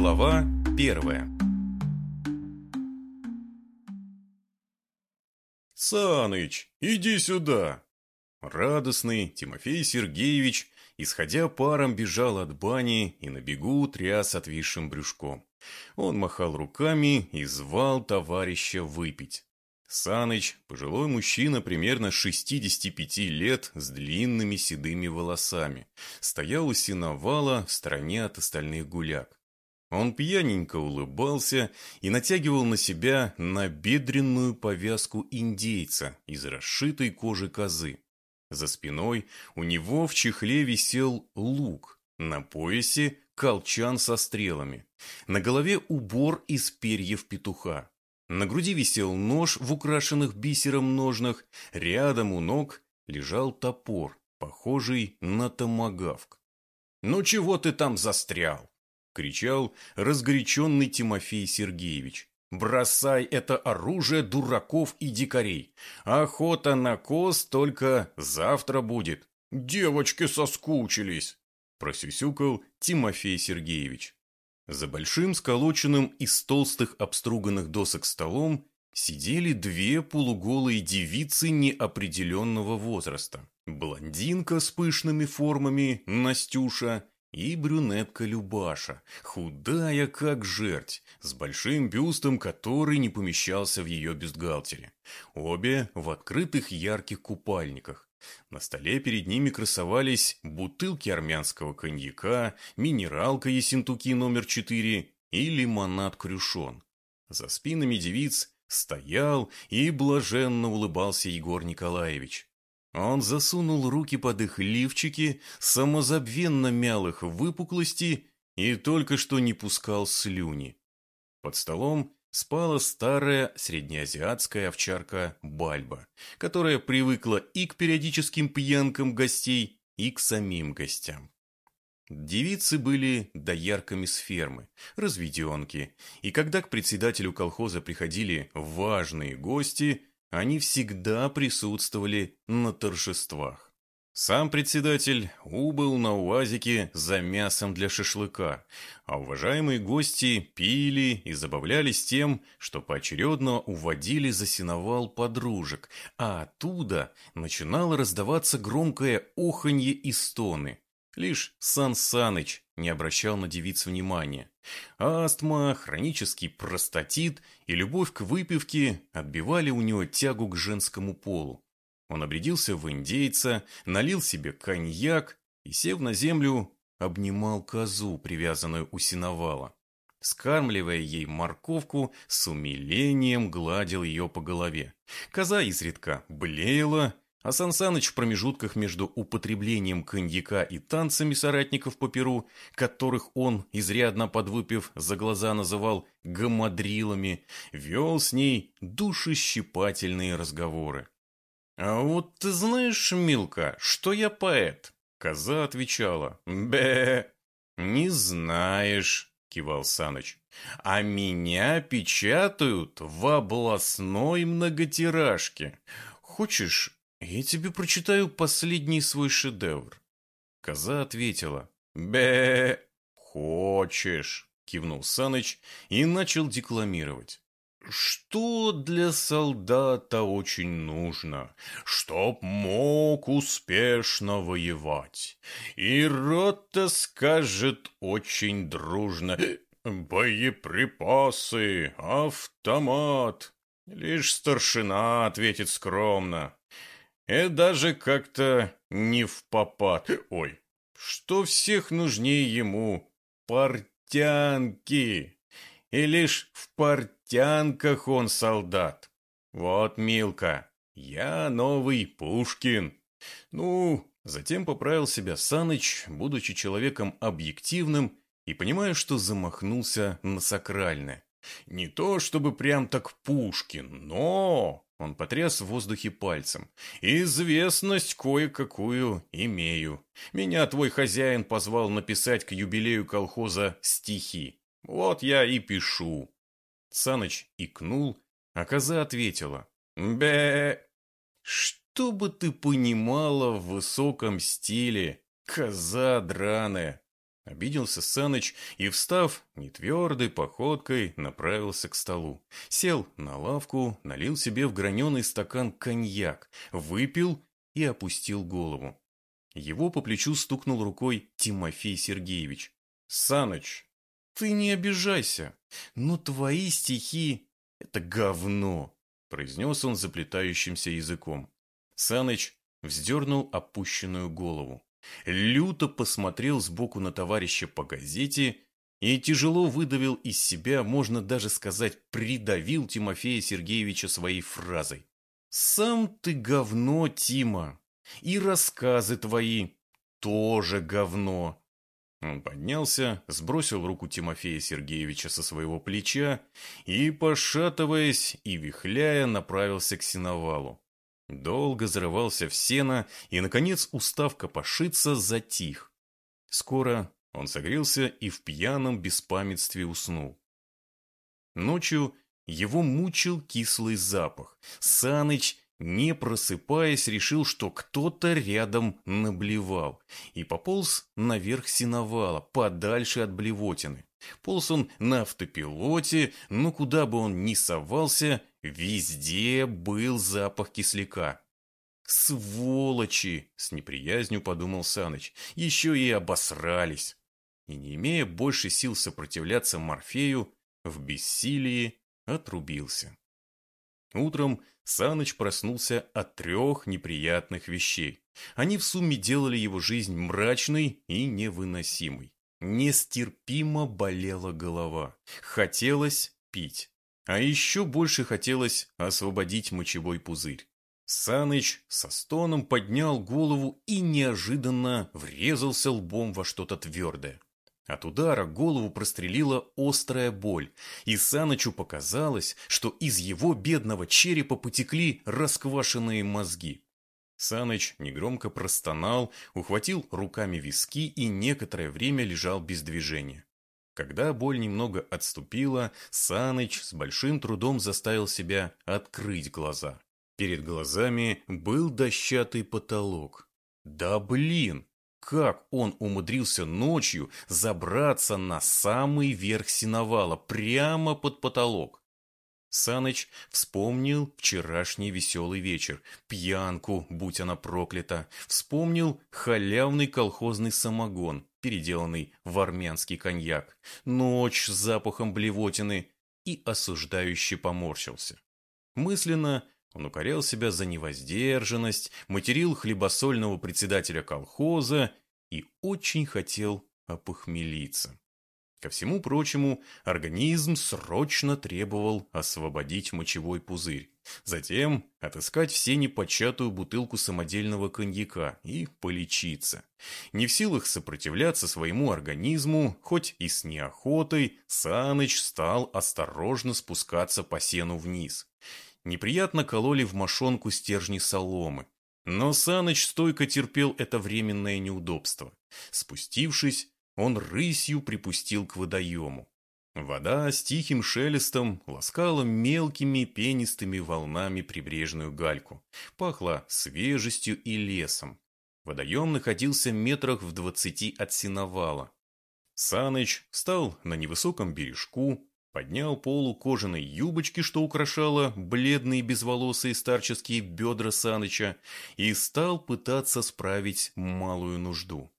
Глава первая «Саныч, иди сюда!» Радостный Тимофей Сергеевич, исходя паром, бежал от бани и на бегу тряс отвисшим брюшком. Он махал руками и звал товарища выпить. Саныч, пожилой мужчина примерно 65 лет с длинными седыми волосами, стоял у сеновала в стороне от остальных гуляк. Он пьяненько улыбался и натягивал на себя набедренную повязку индейца из расшитой кожи козы. За спиной у него в чехле висел лук, на поясе колчан со стрелами, на голове убор из перьев петуха. На груди висел нож в украшенных бисером ножнах, рядом у ног лежал топор, похожий на томагавк. «Ну чего ты там застрял?» — кричал разгоряченный Тимофей Сергеевич. «Бросай это оружие дураков и дикарей! Охота на коз только завтра будет!» «Девочки соскучились!» — просюсюкал Тимофей Сергеевич. За большим сколоченным из толстых обструганных досок столом сидели две полуголые девицы неопределенного возраста. Блондинка с пышными формами Настюша и брюнетка Любаша, худая как жерть, с большим бюстом, который не помещался в ее бюстгальтере. Обе в открытых ярких купальниках. На столе перед ними красовались бутылки армянского коньяка, минералка Ессентуки номер 4 и лимонад Крюшон. За спинами девиц стоял и блаженно улыбался Егор Николаевич. Он засунул руки под их лифчики, самозабвенно мял их выпуклости и только что не пускал слюни. Под столом спала старая среднеазиатская овчарка Бальба, которая привыкла и к периодическим пьянкам гостей, и к самим гостям. Девицы были доярками с фермы, разведенки, и когда к председателю колхоза приходили важные гости, они всегда присутствовали на торжествах. Сам председатель убыл на УАЗике за мясом для шашлыка, а уважаемые гости пили и забавлялись тем, что поочередно уводили за сеновал подружек, а оттуда начинало раздаваться громкое оханье и стоны. Лишь Сан Саныч не обращал на девиц внимания. Астма, хронический простатит и любовь к выпивке отбивали у него тягу к женскому полу. Он обрядился в индейца, налил себе коньяк и, сев на землю, обнимал козу, привязанную у сеновала. Скармливая ей морковку, с умилением гладил ее по голове. Коза изредка блеяла, а Сансаныч в промежутках между употреблением коньяка и танцами соратников по перу, которых он, изрядно подвыпив, за глаза называл гамадрилами, вел с ней душещипательные разговоры. «А вот ты знаешь, Милка, что я поэт?» Коза отвечала. «Бе, не знаешь», — кивал Саныч. «А меня печатают в областной многотиражке. Хочешь, я тебе прочитаю последний свой шедевр?» Коза ответила. «Бе, хочешь», — кивнул Саныч и начал декламировать. Что для солдата очень нужно, чтоб мог успешно воевать? И рота скажет очень дружно «Боеприпасы, автомат». Лишь старшина ответит скромно. И даже как-то не в попад. Ой, что всех нужнее ему портянки и лишь в портянках он солдат. Вот, Милка, я новый Пушкин. Ну, затем поправил себя Саныч, будучи человеком объективным и понимая, что замахнулся на сакральное. Не то чтобы прям так Пушкин, но... Он потряс в воздухе пальцем. «Известность кое-какую имею. Меня твой хозяин позвал написать к юбилею колхоза стихи. Вот я и пишу. Саныч икнул, а коза ответила. Бе, что бы ты понимала в высоком стиле, коза драная. Обиделся Саныч и, встав, нетвердой походкой направился к столу. Сел на лавку, налил себе в граненый стакан коньяк, выпил и опустил голову. Его по плечу стукнул рукой Тимофей Сергеевич. «Саныч, ты не обижайся, но твои стихи — это говно», произнес он заплетающимся языком. Саныч вздернул опущенную голову люто посмотрел сбоку на товарища по газете и тяжело выдавил из себя, можно даже сказать, придавил Тимофея Сергеевича своей фразой. «Сам ты говно, Тима, и рассказы твои тоже говно». Он поднялся, сбросил руку Тимофея Сергеевича со своего плеча и, пошатываясь и вихляя, направился к сеновалу. Долго зарывался в сено и, наконец, устав копошиться, затих. Скоро он согрелся и в пьяном беспамятстве уснул. Ночью его мучил кислый запах. Саныч, не просыпаясь, решил, что кто-то рядом наблевал, и пополз наверх сеновала, подальше от блевотины. Полз он на автопилоте, но куда бы он ни совался, везде был запах кисляка. «Сволочи!» — с неприязнью подумал Саныч. «Еще и обосрались!» И, не имея больше сил сопротивляться Морфею, в бессилии отрубился. Утром Саныч проснулся от трех неприятных вещей. Они в сумме делали его жизнь мрачной и невыносимой. Нестерпимо болела голова. Хотелось пить. А еще больше хотелось освободить мочевой пузырь. Саныч со стоном поднял голову и неожиданно врезался лбом во что-то твердое. От удара голову прострелила острая боль, и Санычу показалось, что из его бедного черепа потекли расквашенные мозги. Саныч негромко простонал, ухватил руками виски и некоторое время лежал без движения. Когда боль немного отступила, Саныч с большим трудом заставил себя открыть глаза. Перед глазами был дощатый потолок. Да блин! Как он умудрился ночью забраться на самый верх синовала, прямо под потолок? Саныч вспомнил вчерашний веселый вечер, пьянку, будь она проклята, вспомнил халявный колхозный самогон, переделанный в армянский коньяк, ночь с запахом блевотины и осуждающе поморщился. Мысленно он укорял себя за невоздержанность, материл хлебосольного председателя колхоза и очень хотел опохмелиться. Ко всему прочему, организм срочно требовал освободить мочевой пузырь. Затем отыскать все непочатую бутылку самодельного коньяка и полечиться. Не в силах сопротивляться своему организму, хоть и с неохотой, Саныч стал осторожно спускаться по сену вниз. Неприятно кололи в мошонку стержни соломы. Но Саныч стойко терпел это временное неудобство. Спустившись, он рысью припустил к водоему. Вода с тихим шелестом ласкала мелкими пенистыми волнами прибрежную гальку. Пахло свежестью и лесом. Водоем находился метрах в двадцати от сеновала. Саныч встал на невысоком бережку, поднял полу кожаной юбочки, что украшала бледные безволосые старческие бедра Саныча, и стал пытаться справить малую нужду.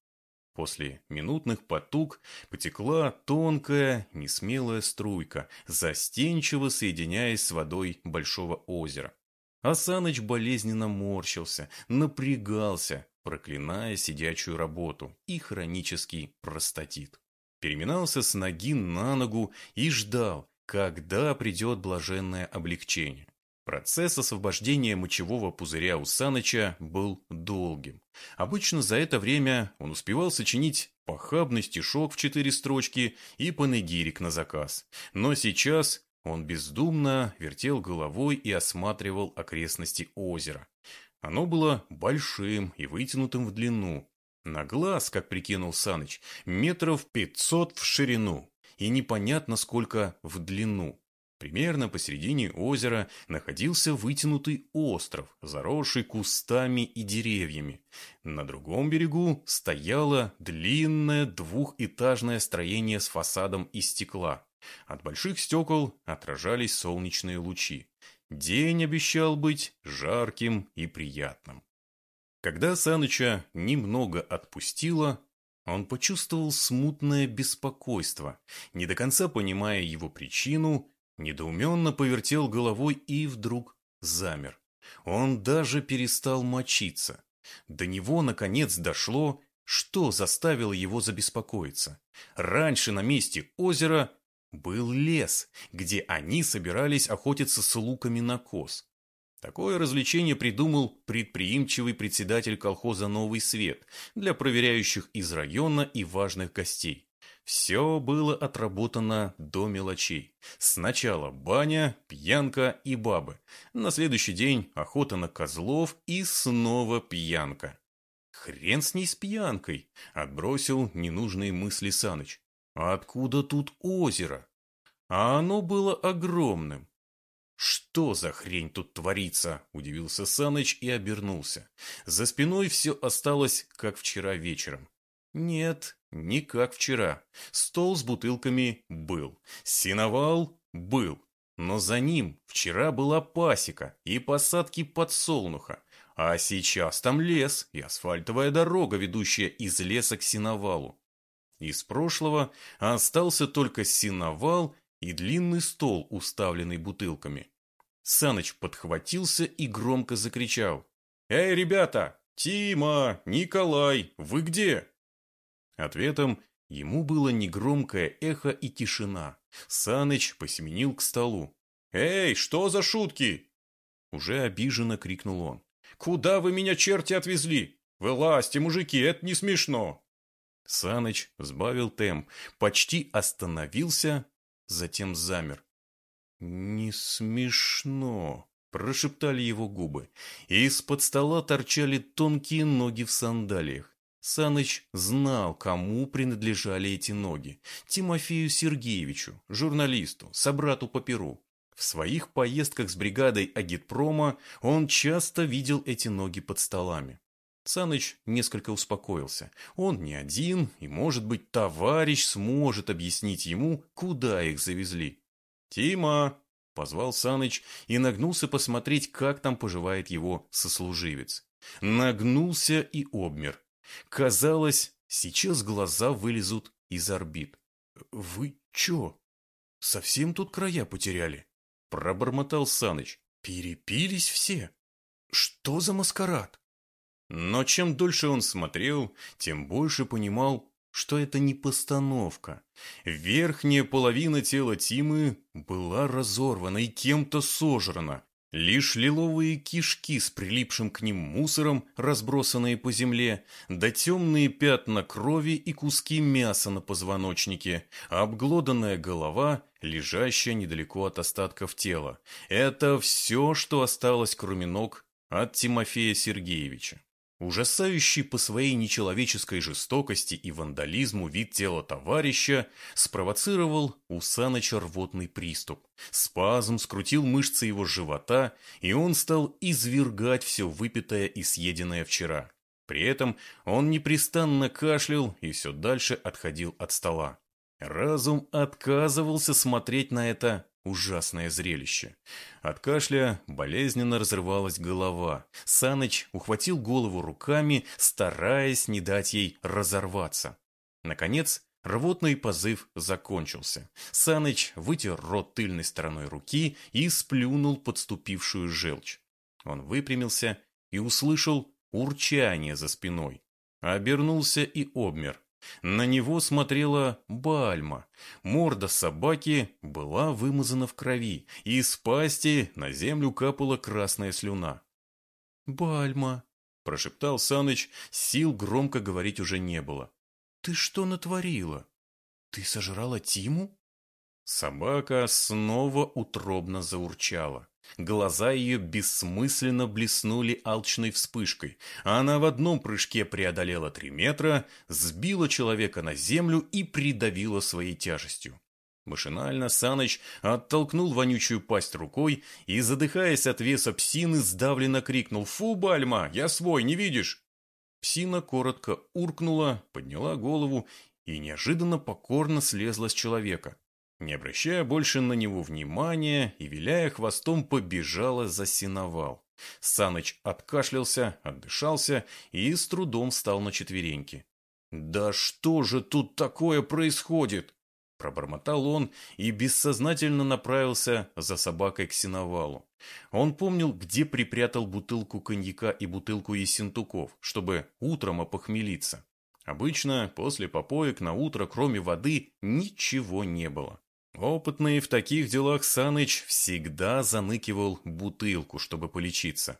После минутных потуг потекла тонкая, несмелая струйка, застенчиво соединяясь с водой большого озера. Асаныч болезненно морщился, напрягался, проклиная сидячую работу и хронический простатит. Переминался с ноги на ногу и ждал, когда придет блаженное облегчение. Процесс освобождения мочевого пузыря у Саныча был долгим. Обычно за это время он успевал сочинить похабный стишок в четыре строчки и панегирик на заказ. Но сейчас он бездумно вертел головой и осматривал окрестности озера. Оно было большим и вытянутым в длину. На глаз, как прикинул Саныч, метров пятьсот в ширину и непонятно сколько в длину. Примерно посередине озера находился вытянутый остров, заросший кустами и деревьями. На другом берегу стояло длинное двухэтажное строение с фасадом из стекла. От больших стекол отражались солнечные лучи. День обещал быть жарким и приятным. Когда Саныча немного отпустило, он почувствовал смутное беспокойство, не до конца понимая его причину, недоуменно повертел головой и вдруг замер. Он даже перестал мочиться. До него, наконец, дошло, что заставило его забеспокоиться. Раньше на месте озера был лес, где они собирались охотиться с луками на коз. Такое развлечение придумал предприимчивый председатель колхоза «Новый свет» для проверяющих из района и важных гостей. Все было отработано до мелочей. Сначала баня, пьянка и бабы. На следующий день охота на козлов и снова пьянка. Хрен с ней с пьянкой, отбросил ненужные мысли Саныч. Откуда тут озеро? А оно было огромным. «Что за хрень тут творится?» – удивился Саныч и обернулся. За спиной все осталось, как вчера вечером. Нет, не как вчера. Стол с бутылками был. Синовал был. Но за ним вчера была пасека и посадки подсолнуха. А сейчас там лес и асфальтовая дорога, ведущая из леса к синовалу. Из прошлого остался только синовал и длинный стол, уставленный бутылками. Саныч подхватился и громко закричал. «Эй, ребята! Тима! Николай! Вы где?» Ответом ему было негромкое эхо и тишина. Саныч посеменил к столу. «Эй, что за шутки?» Уже обиженно крикнул он. «Куда вы меня, черти, отвезли? Вылазьте, мужики, это не смешно!» Саныч сбавил темп, почти остановился, затем замер. «Не смешно», – прошептали его губы. Из-под стола торчали тонкие ноги в сандалиях. Саныч знал, кому принадлежали эти ноги. Тимофею Сергеевичу, журналисту, собрату по перу. В своих поездках с бригадой агитпрома он часто видел эти ноги под столами. Саныч несколько успокоился. Он не один, и, может быть, товарищ сможет объяснить ему, куда их завезли. «Тима!» – позвал Саныч и нагнулся посмотреть, как там поживает его сослуживец. Нагнулся и обмер. Казалось, сейчас глаза вылезут из орбит. «Вы чё? Совсем тут края потеряли?» – пробормотал Саныч. «Перепились все? Что за маскарад?» Но чем дольше он смотрел, тем больше понимал, что это не постановка. Верхняя половина тела Тимы была разорвана и кем-то сожрана. Лишь лиловые кишки с прилипшим к ним мусором, разбросанные по земле, да темные пятна крови и куски мяса на позвоночнике, обглоданная голова, лежащая недалеко от остатков тела. Это все, что осталось, кроме ног, от Тимофея Сергеевича. Ужасающий по своей нечеловеческой жестокости и вандализму вид тела товарища спровоцировал у Саныча рвотный приступ. Спазм скрутил мышцы его живота, и он стал извергать все выпитое и съеденное вчера. При этом он непрестанно кашлял и все дальше отходил от стола. Разум отказывался смотреть на это Ужасное зрелище. От кашля болезненно разрывалась голова. Саныч ухватил голову руками, стараясь не дать ей разорваться. Наконец, рвотный позыв закончился. Саныч вытер рот тыльной стороной руки и сплюнул подступившую желчь. Он выпрямился и услышал урчание за спиной. Обернулся и обмер. На него смотрела Бальма. Морда собаки была вымазана в крови, и из пасти на землю капала красная слюна. «Бальма», – прошептал Саныч, сил громко говорить уже не было. «Ты что натворила? Ты сожрала Тиму?» Собака снова утробно заурчала. Глаза ее бессмысленно блеснули алчной вспышкой. Она в одном прыжке преодолела три метра, сбила человека на землю и придавила своей тяжестью. Машинально Саныч оттолкнул вонючую пасть рукой и, задыхаясь от веса псины, сдавленно крикнул «Фу, Бальма, я свой, не видишь?» Псина коротко уркнула, подняла голову и неожиданно покорно слезла с человека. Не обращая больше на него внимания и, виляя хвостом, побежала за сеновал. Саныч откашлялся, отдышался и с трудом встал на четвереньки. «Да что же тут такое происходит?» Пробормотал он и бессознательно направился за собакой к сеновалу. Он помнил, где припрятал бутылку коньяка и бутылку ессентуков, чтобы утром опохмелиться. Обычно после попоек на утро, кроме воды, ничего не было. Опытный в таких делах Саныч всегда заныкивал бутылку, чтобы полечиться.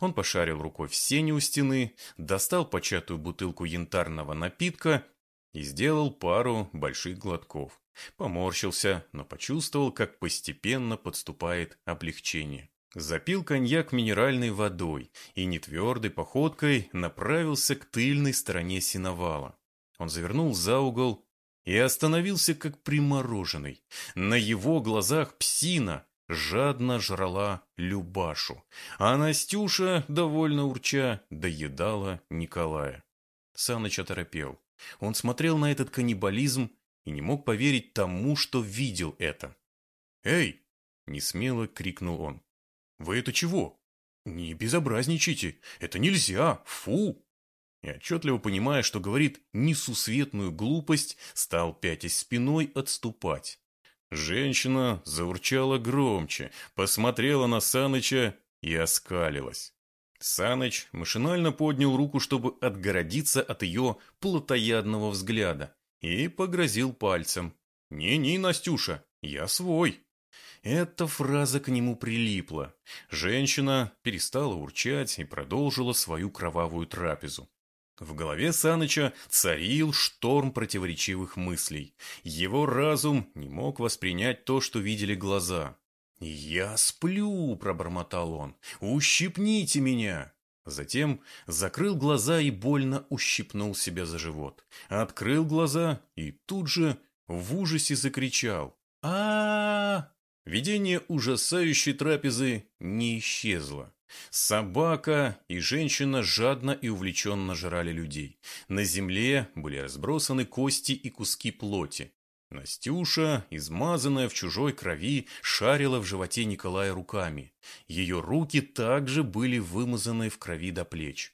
Он пошарил рукой в сене у стены, достал початую бутылку янтарного напитка и сделал пару больших глотков. Поморщился, но почувствовал, как постепенно подступает облегчение. Запил коньяк минеральной водой и нетвердой походкой направился к тыльной стороне сеновала. Он завернул за угол и остановился как примороженный. На его глазах псина жадно жрала Любашу, а Настюша, довольно урча, доедала Николая. Саныч оторопел. Он смотрел на этот каннибализм и не мог поверить тому, что видел это. «Эй!» – несмело крикнул он. «Вы это чего? Не безобразничайте! Это нельзя! Фу!» И отчетливо понимая, что говорит несусветную глупость, стал пятясь спиной отступать. Женщина заурчала громче, посмотрела на Саныча и оскалилась. Саныч машинально поднял руку, чтобы отгородиться от ее плотоядного взгляда, и погрозил пальцем. «Не-не, Настюша, я свой». Эта фраза к нему прилипла. Женщина перестала урчать и продолжила свою кровавую трапезу. В голове Саныча царил шторм противоречивых мыслей. Его разум не мог воспринять то, что видели глаза. «Я сплю», — пробормотал он, — «ущипните меня». Затем закрыл глаза и больно ущипнул себя за живот. Открыл глаза и тут же в ужасе закричал. а, -а, -а Видение ужасающей трапезы не исчезло. Собака и женщина жадно и увлеченно жрали людей. На земле были разбросаны кости и куски плоти. Настюша, измазанная в чужой крови, шарила в животе Николая руками. Ее руки также были вымазаны в крови до плеч.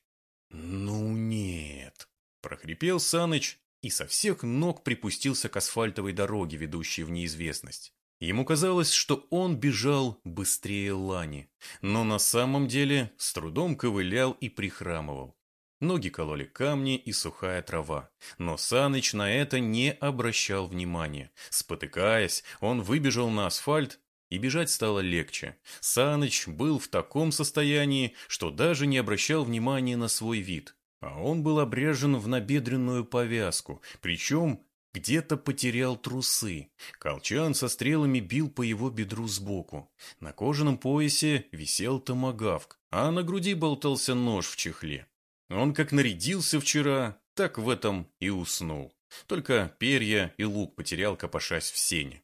«Ну нет!» – прохрипел Саныч и со всех ног припустился к асфальтовой дороге, ведущей в неизвестность. Ему казалось, что он бежал быстрее Лани, но на самом деле с трудом ковылял и прихрамывал. Ноги кололи камни и сухая трава, но Саныч на это не обращал внимания. Спотыкаясь, он выбежал на асфальт, и бежать стало легче. Саныч был в таком состоянии, что даже не обращал внимания на свой вид. А он был обряжен в набедренную повязку, причем где-то потерял трусы. Колчан со стрелами бил по его бедру сбоку. На кожаном поясе висел томагавк, а на груди болтался нож в чехле. Он как нарядился вчера, так в этом и уснул. Только перья и лук потерял, копошась в сене.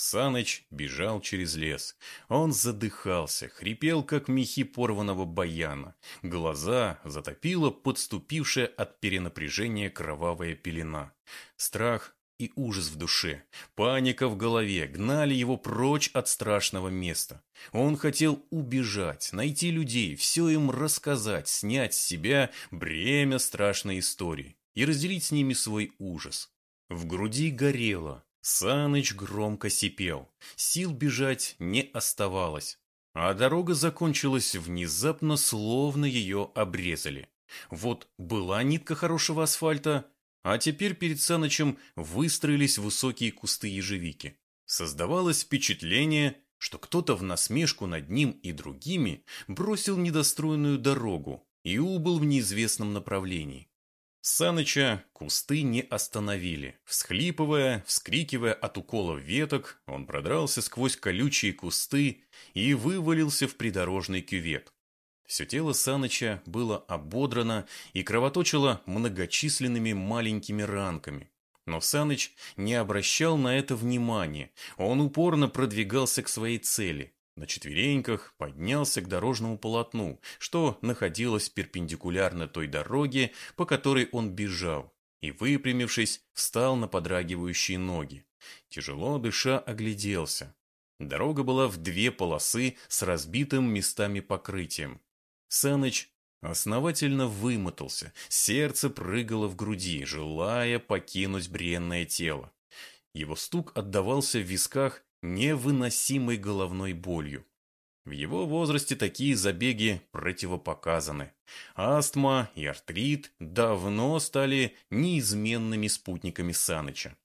Саныч бежал через лес. Он задыхался, хрипел, как мехи порванного баяна. Глаза затопила подступившая от перенапряжения кровавая пелена. Страх и ужас в душе, паника в голове гнали его прочь от страшного места. Он хотел убежать, найти людей, все им рассказать, снять с себя бремя страшной истории и разделить с ними свой ужас. В груди горело. Саныч громко сипел. Сил бежать не оставалось. А дорога закончилась внезапно, словно ее обрезали. Вот была нитка хорошего асфальта, а теперь перед Санычем выстроились высокие кусты ежевики. Создавалось впечатление, что кто-то в насмешку над ним и другими бросил недостроенную дорогу и убыл в неизвестном направлении. Саныча кусты не остановили. Всхлипывая, вскрикивая от уколов веток, он продрался сквозь колючие кусты и вывалился в придорожный кювет. Все тело Саныча было ободрано и кровоточило многочисленными маленькими ранками. Но Саныч не обращал на это внимания. Он упорно продвигался к своей цели. На четвереньках поднялся к дорожному полотну, что находилось перпендикулярно той дороге, по которой он бежал, и, выпрямившись, встал на подрагивающие ноги. Тяжело дыша огляделся. Дорога была в две полосы с разбитым местами покрытием. Саныч Основательно вымотался, сердце прыгало в груди, желая покинуть бренное тело. Его стук отдавался в висках невыносимой головной болью. В его возрасте такие забеги противопоказаны. Астма и артрит давно стали неизменными спутниками Саныча.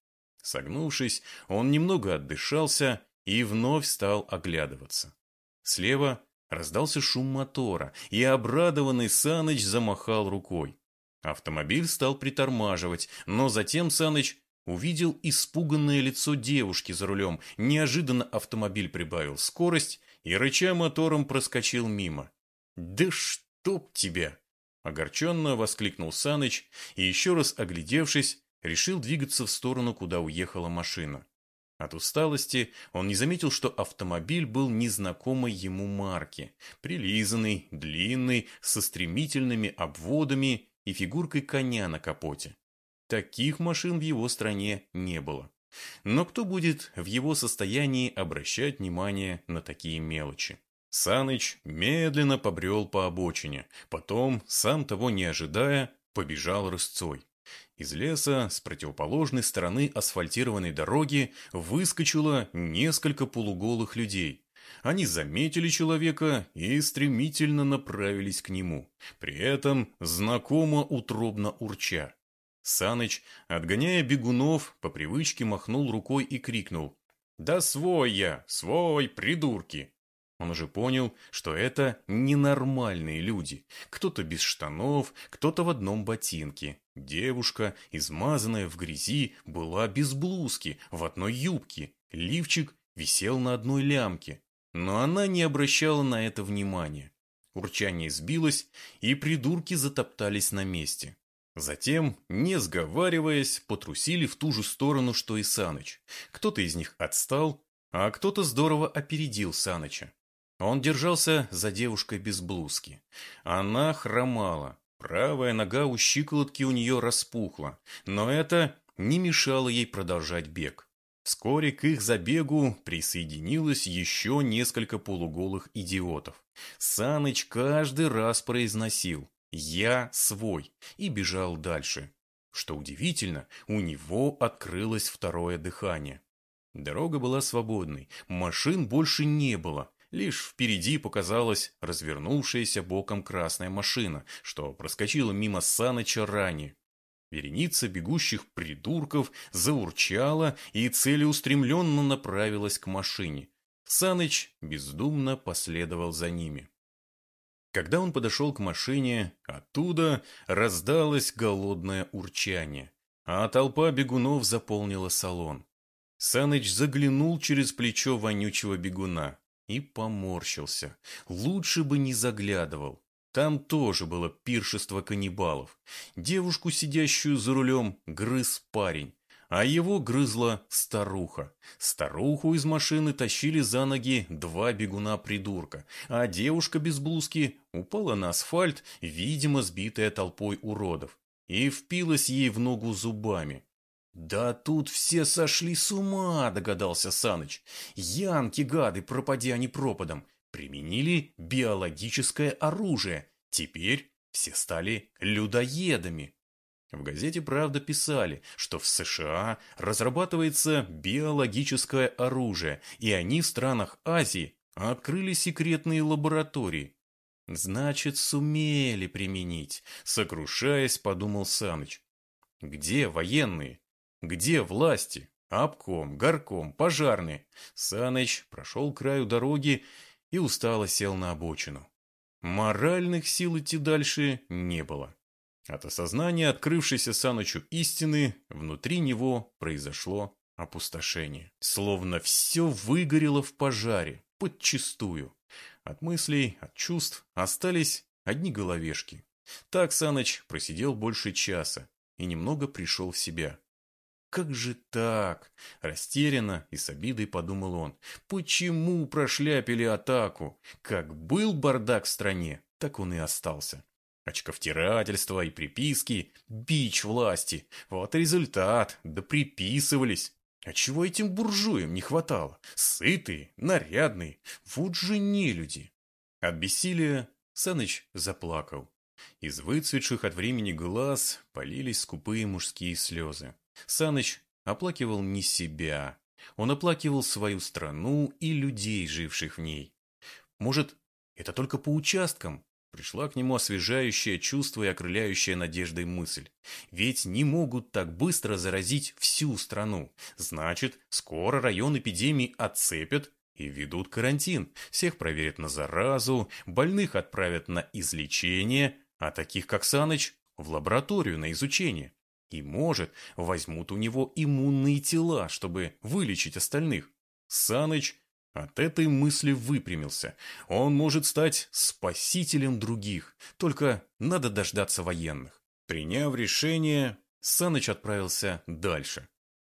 Согнувшись, он немного отдышался и вновь стал оглядываться. Слева Раздался шум мотора, и обрадованный Саныч замахал рукой. Автомобиль стал притормаживать, но затем Саныч увидел испуганное лицо девушки за рулем. Неожиданно автомобиль прибавил скорость и, рыча мотором, проскочил мимо. «Да чтоб тебя!» Огорченно воскликнул Саныч и, еще раз оглядевшись, решил двигаться в сторону, куда уехала машина. От усталости он не заметил, что автомобиль был незнакомой ему марки. Прилизанный, длинный, со стремительными обводами и фигуркой коня на капоте. Таких машин в его стране не было. Но кто будет в его состоянии обращать внимание на такие мелочи? Саныч медленно побрел по обочине, потом, сам того не ожидая, побежал рысцой. Из леса с противоположной стороны асфальтированной дороги выскочило несколько полуголых людей. Они заметили человека и стремительно направились к нему, при этом знакомо утробно урча. Саныч, отгоняя бегунов, по привычке махнул рукой и крикнул «Да свой я, свой, придурки!» Он уже понял, что это ненормальные люди. Кто-то без штанов, кто-то в одном ботинке. Девушка, измазанная в грязи, была без блузки, в одной юбке. Лифчик висел на одной лямке. Но она не обращала на это внимания. Урчание сбилось, и придурки затоптались на месте. Затем, не сговариваясь, потрусили в ту же сторону, что и Саныч. Кто-то из них отстал, а кто-то здорово опередил Саныча. Он держался за девушкой без блузки. Она хромала. Правая нога у щиколотки у нее распухла. Но это не мешало ей продолжать бег. Вскоре к их забегу присоединилось еще несколько полуголых идиотов. Саныч каждый раз произносил «Я свой» и бежал дальше. Что удивительно, у него открылось второе дыхание. Дорога была свободной, машин больше не было, Лишь впереди показалась развернувшаяся боком красная машина, что проскочила мимо Саныча ранее. Вереница бегущих придурков заурчала и целеустремленно направилась к машине. Саныч бездумно последовал за ними. Когда он подошел к машине, оттуда раздалось голодное урчание, а толпа бегунов заполнила салон. Саныч заглянул через плечо вонючего бегуна и поморщился. Лучше бы не заглядывал. Там тоже было пиршество каннибалов. Девушку, сидящую за рулем, грыз парень, а его грызла старуха. Старуху из машины тащили за ноги два бегуна-придурка, а девушка без блузки упала на асфальт, видимо, сбитая толпой уродов, и впилась ей в ногу зубами. «Да тут все сошли с ума», — догадался Саныч. «Янки, гады, пропади они пропадом, применили биологическое оружие. Теперь все стали людоедами». В газете «Правда» писали, что в США разрабатывается биологическое оружие, и они в странах Азии открыли секретные лаборатории. «Значит, сумели применить», — сокрушаясь, подумал Саныч. «Где военные? Где власти? Обком, горком, пожарные. Саныч прошел к краю дороги и устало сел на обочину. Моральных сил идти дальше не было. От осознания открывшейся Санычу истины внутри него произошло опустошение. Словно все выгорело в пожаре, подчистую. От мыслей, от чувств остались одни головешки. Так Саныч просидел больше часа и немного пришел в себя. как же так? Растерянно и с обидой подумал он. Почему прошляпили атаку? Как был бардак в стране, так он и остался. Очковтирательство и приписки – бич власти. Вот результат, да приписывались. А чего этим буржуям не хватало? Сытые, нарядные, вот же не люди. От бессилия Саныч заплакал. Из выцветших от времени глаз полились скупые мужские слезы. Саныч оплакивал не себя. Он оплакивал свою страну и людей, живших в ней. Может, это только по участкам? Пришла к нему освежающее чувство и окрыляющая надеждой мысль. Ведь не могут так быстро заразить всю страну. Значит, скоро район эпидемии отцепят и ведут карантин. Всех проверят на заразу, больных отправят на излечение, а таких, как Саныч, в лабораторию на изучение. И, может, возьмут у него иммунные тела, чтобы вылечить остальных. Саныч от этой мысли выпрямился. Он может стать спасителем других, только надо дождаться военных. Приняв решение, Саныч отправился дальше.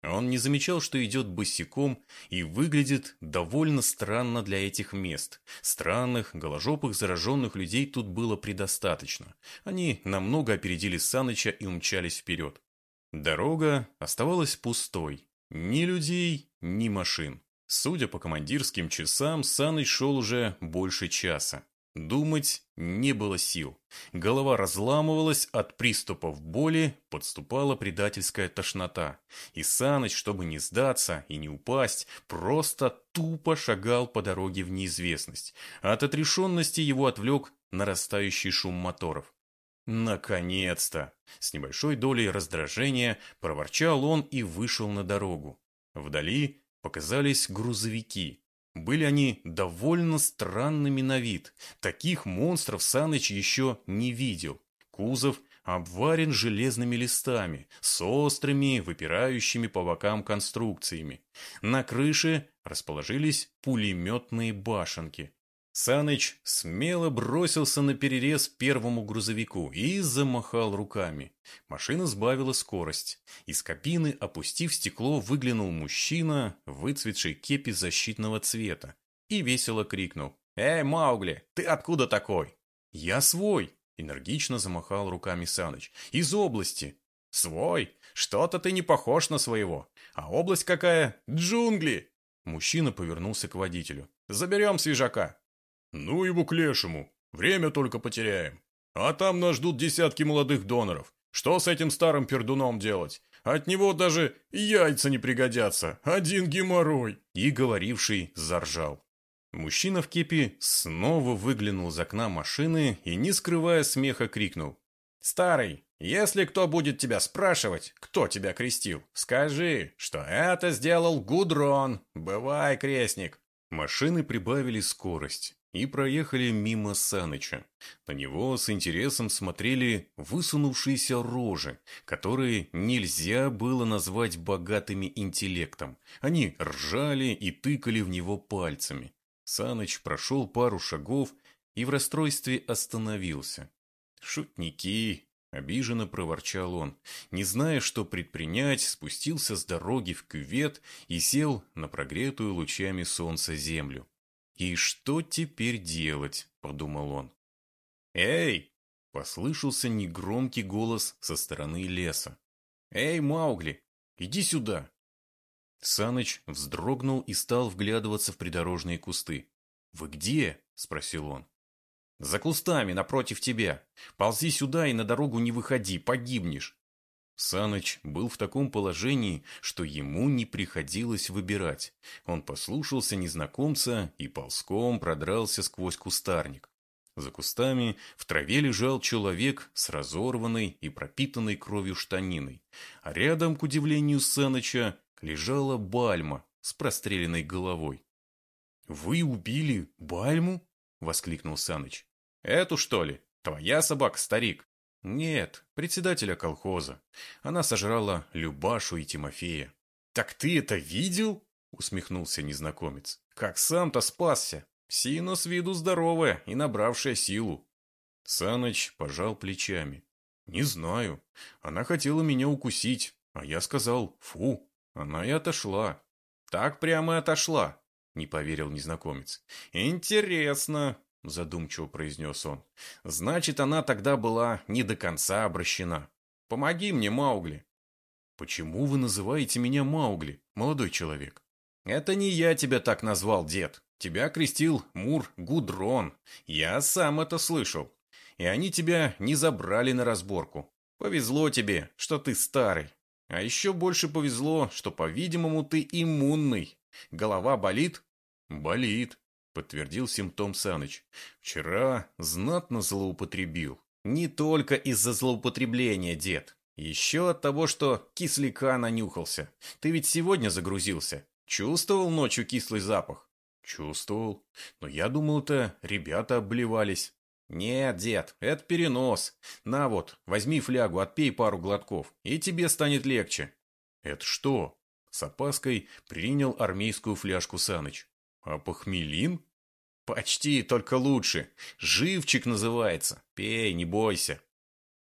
Он не замечал, что идет босиком и выглядит довольно странно для этих мест. Странных, голожопых, зараженных людей тут было предостаточно. Они намного опередили Саныча и умчались вперед. Дорога оставалась пустой. Ни людей, ни машин. Судя по командирским часам, Саныч шел уже больше часа. Думать не было сил. Голова разламывалась от приступов боли, подступала предательская тошнота. И Саныч, чтобы не сдаться и не упасть, просто тупо шагал по дороге в неизвестность. От отрешенности его отвлек нарастающий шум моторов. Наконец-то! С небольшой долей раздражения проворчал он и вышел на дорогу. Вдали показались грузовики. Были они довольно странными на вид. Таких монстров Саныч еще не видел. Кузов обварен железными листами, с острыми, выпирающими по бокам конструкциями. На крыше расположились пулеметные башенки. Саныч смело бросился на перерез первому грузовику и замахал руками. Машина сбавила скорость. Из кабины, опустив стекло, выглянул мужчина в выцветшей кепи защитного цвета и весело крикнул. «Эй, Маугли, ты откуда такой?» «Я свой!» – энергично замахал руками Саныч. «Из области!» «Свой? Что-то ты не похож на своего. А область какая? Джунгли!» Мужчина повернулся к водителю. «Заберем свежака!» «Ну его к лешему. Время только потеряем. А там нас ждут десятки молодых доноров. Что с этим старым пердуном делать? От него даже яйца не пригодятся. Один геморрой!» И говоривший заржал. Мужчина в кепи снова выглянул из окна машины и, не скрывая смеха, крикнул. «Старый, если кто будет тебя спрашивать, кто тебя крестил, скажи, что это сделал Гудрон. Бывай, крестник!» Машины прибавили скорость и проехали мимо Саныча. На него с интересом смотрели высунувшиеся рожи, которые нельзя было назвать богатыми интеллектом. Они ржали и тыкали в него пальцами. Саныч прошел пару шагов и в расстройстве остановился. «Шутники!» — обиженно проворчал он. Не зная, что предпринять, спустился с дороги в кювет и сел на прогретую лучами солнца землю. «И что теперь делать?» – подумал он. «Эй!» – послышался негромкий голос со стороны леса. «Эй, Маугли, иди сюда!» Саныч вздрогнул и стал вглядываться в придорожные кусты. «Вы где?» – спросил он. «За кустами, напротив тебя. Ползи сюда и на дорогу не выходи, погибнешь. Саныч был в таком положении, что ему не приходилось выбирать. Он послушался незнакомца и ползком продрался сквозь кустарник. За кустами в траве лежал человек с разорванной и пропитанной кровью штаниной, а рядом, к удивлению Саныча, лежала Бальма с простреленной головой. «Вы убили Бальму?» — воскликнул Саныч. «Эту, что ли? Твоя собака, старик?» Нет, председателя колхоза. Она сожрала Любашу и Тимофея. Так ты это видел? Усмехнулся незнакомец. Как сам-то спасся. Сина с виду здоровая и набравшая силу. Саныч пожал плечами. Не знаю. Она хотела меня укусить, А я сказал «фу». Она и отошла. Так прямо и отошла, не поверил незнакомец. Интересно, задумчиво произнес он. Значит, она тогда была не до конца обращена. Помоги мне, Маугли. Почему вы называете меня Маугли, молодой человек? Это не я тебя так назвал, дед. Тебя крестил Мур Гудрон. Я сам это слышал. И они тебя не забрали на разборку. Повезло тебе, что ты старый. А еще больше повезло, что, по-видимому, ты иммунный. Голова болит? Болит, подтвердил симптом Саныч. Вчера знатно злоупотребил. Не только из-за злоупотребления, дед. Еще от того, что кисляка нанюхался. Ты ведь сегодня загрузился. Чувствовал ночью кислый запах? Чувствовал. Но я думал, это ребята обливались. «Нет, дед, это перенос. На вот, возьми флягу, отпей пару глотков, и тебе станет легче». «Это что?» С опаской принял армейскую фляжку Саныч. «А похмелин?» «Почти, только лучше. Живчик называется. Пей, не бойся».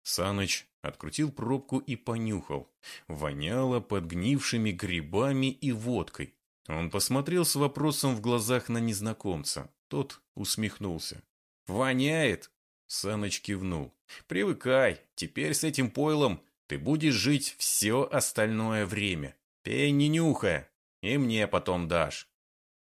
Саныч открутил пробку и понюхал. Воняло подгнившими грибами и водкой. Он посмотрел с вопросом в глазах на незнакомца. Тот усмехнулся. «Воняет?» Саныч кивнул. «Привыкай, теперь с этим пойлом ты будешь жить все остальное время. Пей не нюхая, и мне потом дашь».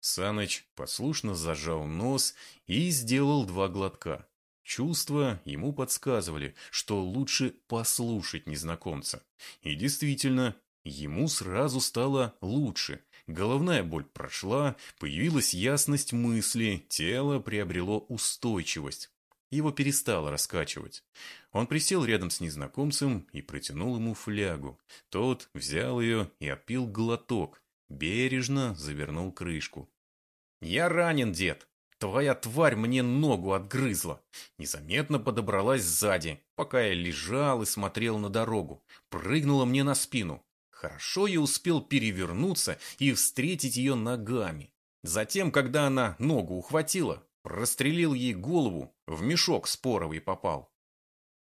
Саныч послушно зажал нос и сделал два глотка. Чувства ему подсказывали, что лучше послушать незнакомца. И действительно, ему сразу стало лучше. Головная боль прошла, появилась ясность мысли, тело приобрело устойчивость. Его перестало раскачивать. Он присел рядом с незнакомцем и протянул ему флягу. Тот взял ее и опил глоток, бережно завернул крышку. «Я ранен, дед. Твоя тварь мне ногу отгрызла. Незаметно подобралась сзади, пока я лежал и смотрел на дорогу. Прыгнула мне на спину. Хорошо я успел перевернуться и встретить ее ногами. Затем, когда она ногу ухватила, прострелил ей голову, в мешок споровый попал.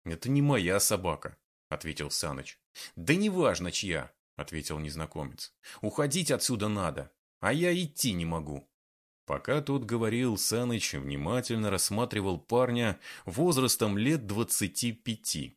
«Это не моя собака», — ответил Саныч. «Да неважно, чья», — ответил незнакомец. «Уходить отсюда надо, а я идти не могу». Пока тот говорил, Саныч внимательно рассматривал парня возрастом лет двадцати пяти.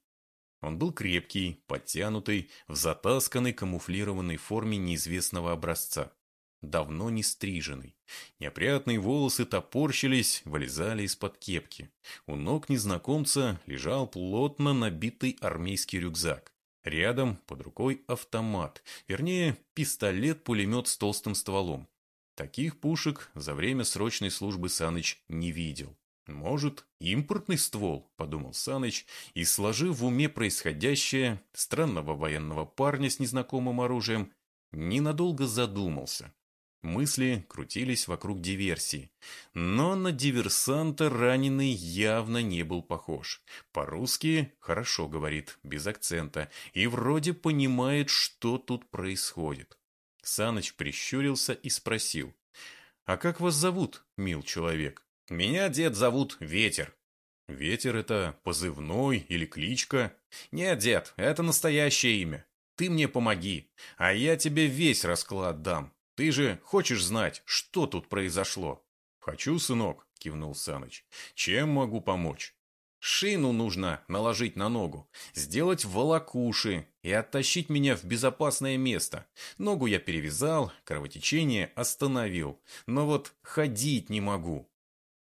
Он был крепкий, подтянутый, в затасканной камуфлированной форме неизвестного образца. Давно не стриженный. Неопрятные волосы топорщились, вылезали из-под кепки. У ног незнакомца лежал плотно набитый армейский рюкзак. Рядом, под рукой, автомат, вернее, пистолет-пулемет с толстым стволом. Таких пушек за время срочной службы Саныч не видел. «Может, импортный ствол?» – подумал Саныч, и, сложив в уме происходящее, странного военного парня с незнакомым оружием, ненадолго задумался. Мысли крутились вокруг диверсии. Но на диверсанта раненый явно не был похож. По-русски хорошо говорит, без акцента, и вроде понимает, что тут происходит. Саныч прищурился и спросил. «А как вас зовут, мил человек?» Меня, дед, зовут Ветер. Ветер — это позывной или кличка? Нет, дед, это настоящее имя. Ты мне помоги, а я тебе весь расклад дам. Ты же хочешь знать, что тут произошло? Хочу, сынок, кивнул Саныч. Чем могу помочь? Шину нужно наложить на ногу, сделать волокуши и оттащить меня в безопасное место. Ногу я перевязал, кровотечение остановил, но вот ходить не могу.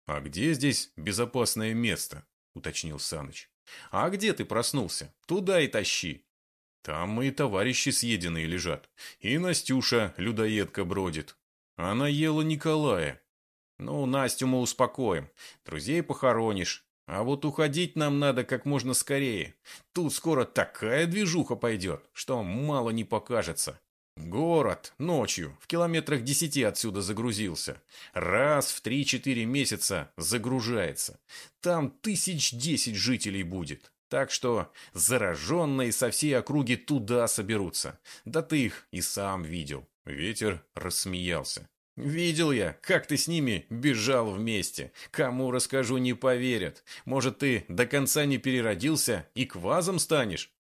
«А где здесь безопасное место?» — уточнил Саныч. «А где ты проснулся? Туда и тащи». «Там мои товарищи съеденные лежат. И Настюша, людоедка, бродит. Она ела Николая». «Ну, Настю мы успокоим. Друзей похоронишь. А вот уходить нам надо как можно скорее. Тут скоро такая движуха пойдет, что мало не покажется. Город ночью в километрах десяти отсюда загрузился. Раз в три-четыре месяца загружается. Там тысяч десять жителей будет. Так что зараженные со всей округи туда соберутся. Да ты их и сам видел. Ветер рассмеялся. «Видел я, как ты с ними бежал вместе. Кому расскажу, не поверят. Может, ты до конца не переродился и квазом станешь?»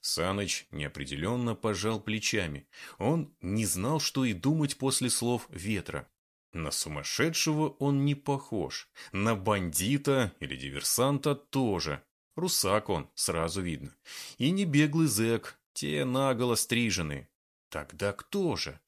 Саныч неопределенно пожал плечами. Он не знал, что и думать после слов ветра. На сумасшедшего он не похож. На бандита или диверсанта тоже. Русак он, сразу видно. И не беглый зэк, те наголо стрижены. Тогда кто же?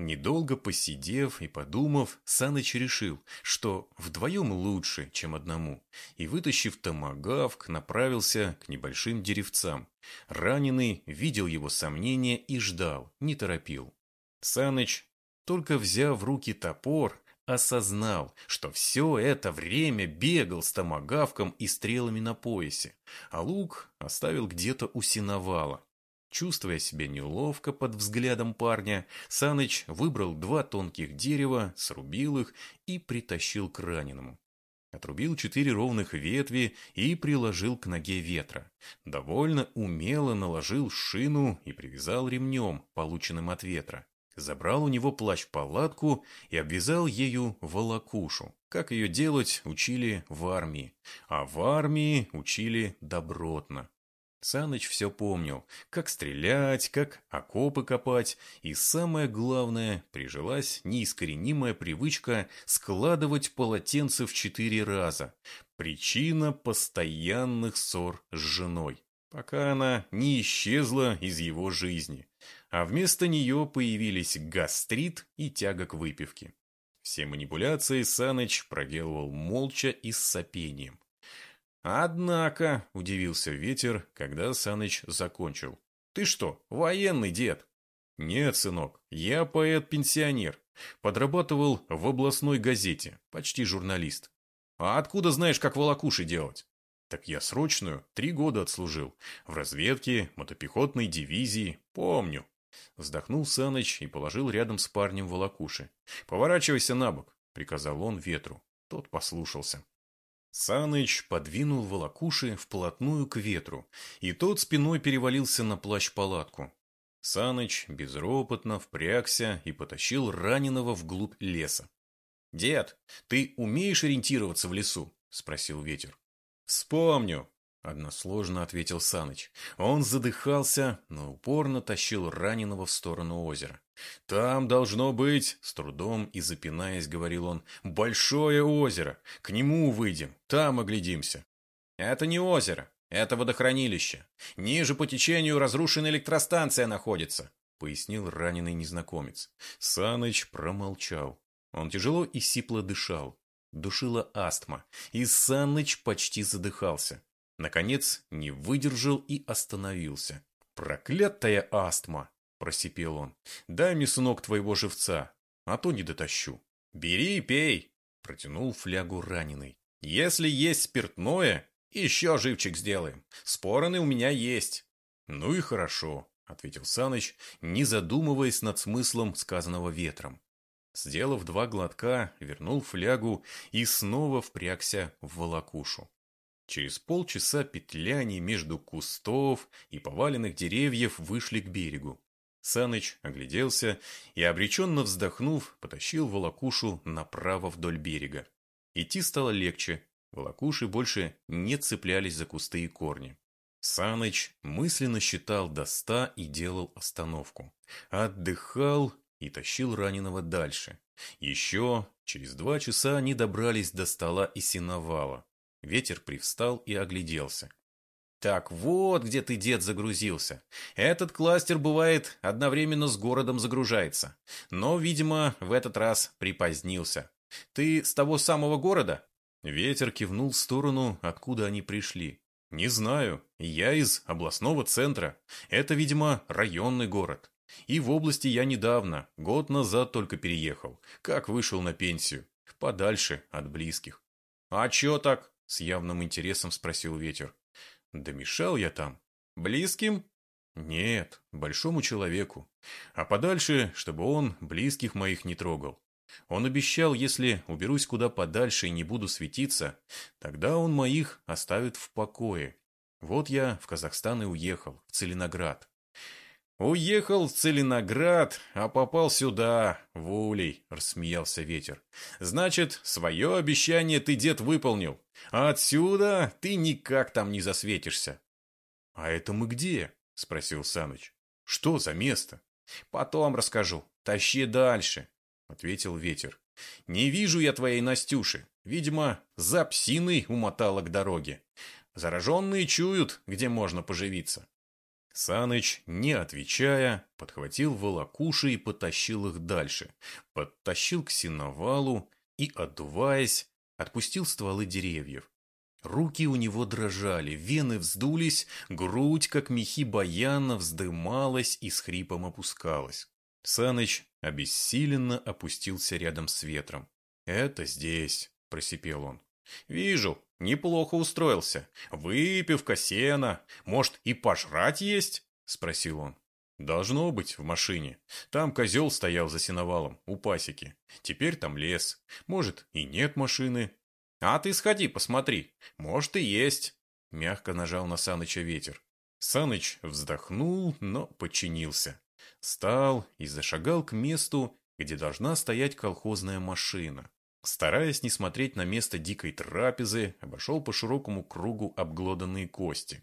Недолго посидев и подумав, Саныч решил, что вдвоем лучше, чем одному, и, вытащив томагавк, направился к небольшим деревцам. Раненый видел его сомнения и ждал, не торопил. Саныч, только взяв в руки топор, осознал, что все это время бегал с томагавком и стрелами на поясе, а лук оставил где-то у синовала. Чувствуя себя неловко под взглядом парня, Саныч выбрал два тонких дерева, срубил их и притащил к раненому. Отрубил четыре ровных ветви и приложил к ноге ветра. Довольно умело наложил шину и привязал ремнем, полученным от ветра. Забрал у него плащ-палатку и обвязал ею волокушу. Как ее делать, учили в армии. А в армии учили добротно. Саныч все помнил, как стрелять, как окопы копать, и самое главное, прижилась неискоренимая привычка складывать полотенце в четыре раза. Причина постоянных ссор с женой, пока она не исчезла из его жизни, а вместо нее появились гастрит и тяга к выпивке. Все манипуляции Саныч проделывал молча и с сопением. «Однако», — удивился ветер, когда Саныч закончил. «Ты что, военный дед?» «Нет, сынок, я поэт-пенсионер. Подрабатывал в областной газете, почти журналист. А откуда знаешь, как волокуши делать?» «Так я срочную, три года отслужил. В разведке, мотопехотной дивизии, помню». Вздохнул Саныч и положил рядом с парнем волокуши. «Поворачивайся на бок», — приказал он ветру. Тот послушался. Саныч подвинул волокуши вплотную к ветру, и тот спиной перевалился на плащ-палатку. Саныч безропотно впрягся и потащил раненого вглубь леса. «Дед, ты умеешь ориентироваться в лесу?» — спросил ветер. «Вспомню», Односложно ответил Саныч. Он задыхался, но упорно тащил раненого в сторону озера. «Там должно быть...» — с трудом и запинаясь, говорил он. «Большое озеро. К нему выйдем. Там оглядимся». «Это не озеро. Это водохранилище. Ниже по течению разрушенная электростанция находится», — пояснил раненый незнакомец. Саныч промолчал. Он тяжело и сипло дышал. Душила астма, и Саныч почти задыхался. Наконец, не выдержал и остановился. «Проклятая астма!» – просипел он. «Дай мне, сынок, твоего живца, а то не дотащу». «Бери и пей!» – протянул флягу раненый. «Если есть спиртное, еще живчик сделаем. Спороны у меня есть». «Ну и хорошо», — ответил Саныч, не задумываясь над смыслом сказанного ветром. Сделав два глотка, вернул флягу и снова впрягся в волокушу. Через полчаса петляний между кустов и поваленных деревьев вышли к берегу. Саныч огляделся и, обреченно вздохнув, потащил волокушу направо вдоль берега. Идти стало легче, волокуши больше не цеплялись за кусты и корни. Саныч мысленно считал до ста и делал остановку. Отдыхал и тащил раненого дальше. Еще через два часа они добрались до стола и сеновала. Ветер привстал и огляделся. Так вот, где ты, дед, загрузился. Этот кластер, бывает, одновременно с городом загружается. Но, видимо, в этот раз припозднился. Ты с того самого города? Ветер кивнул в сторону, откуда они пришли. Не знаю. Я из областного центра. Это, видимо, районный город. И в области я недавно, год назад только переехал. Как вышел на пенсию. Подальше от близких. А чё так? С явным интересом спросил ветер. Да мешал я там. Близким? Нет, большому человеку. А подальше, чтобы он близких моих не трогал. Он обещал, если уберусь куда подальше и не буду светиться, тогда он моих оставит в покое. Вот я в Казахстан и уехал, в Целиноград. «Уехал в Целиноград, а попал сюда, в Улей», — рассмеялся ветер. «Значит, свое обещание ты, дед, выполнил, а отсюда ты никак там не засветишься». «А это мы где?» — спросил Саныч. Что за место? Потом расскажу. Тащи дальше, ответил ветер. Не вижу я твоей Настюши. Видимо, за псиной умотала к дороге. Зараженные чуют, где можно поживиться. Саныч, не отвечая, подхватил волокуши и потащил их дальше. Подтащил к сеновалу и, отдуваясь, отпустил стволы деревьев. Руки у него дрожали, вены вздулись, грудь, как мехи баяна, вздымалась и с хрипом опускалась. Саныч обессиленно опустился рядом с ветром. «Это здесь», — просипел он. «Вижу, неплохо устроился. Выпивка, сена. Может, и пожрать есть?» — спросил он. «Должно быть, в машине. Там козел стоял за сеновалом, у пасеки. Теперь там лес. Может, и нет машины, «А ты сходи, посмотри. Может, и есть». Мягко нажал на Саныча ветер. Саныч вздохнул, но подчинился. Встал и зашагал к месту, где должна стоять колхозная машина. Стараясь не смотреть на место дикой трапезы, обошел по широкому кругу обглоданные кости.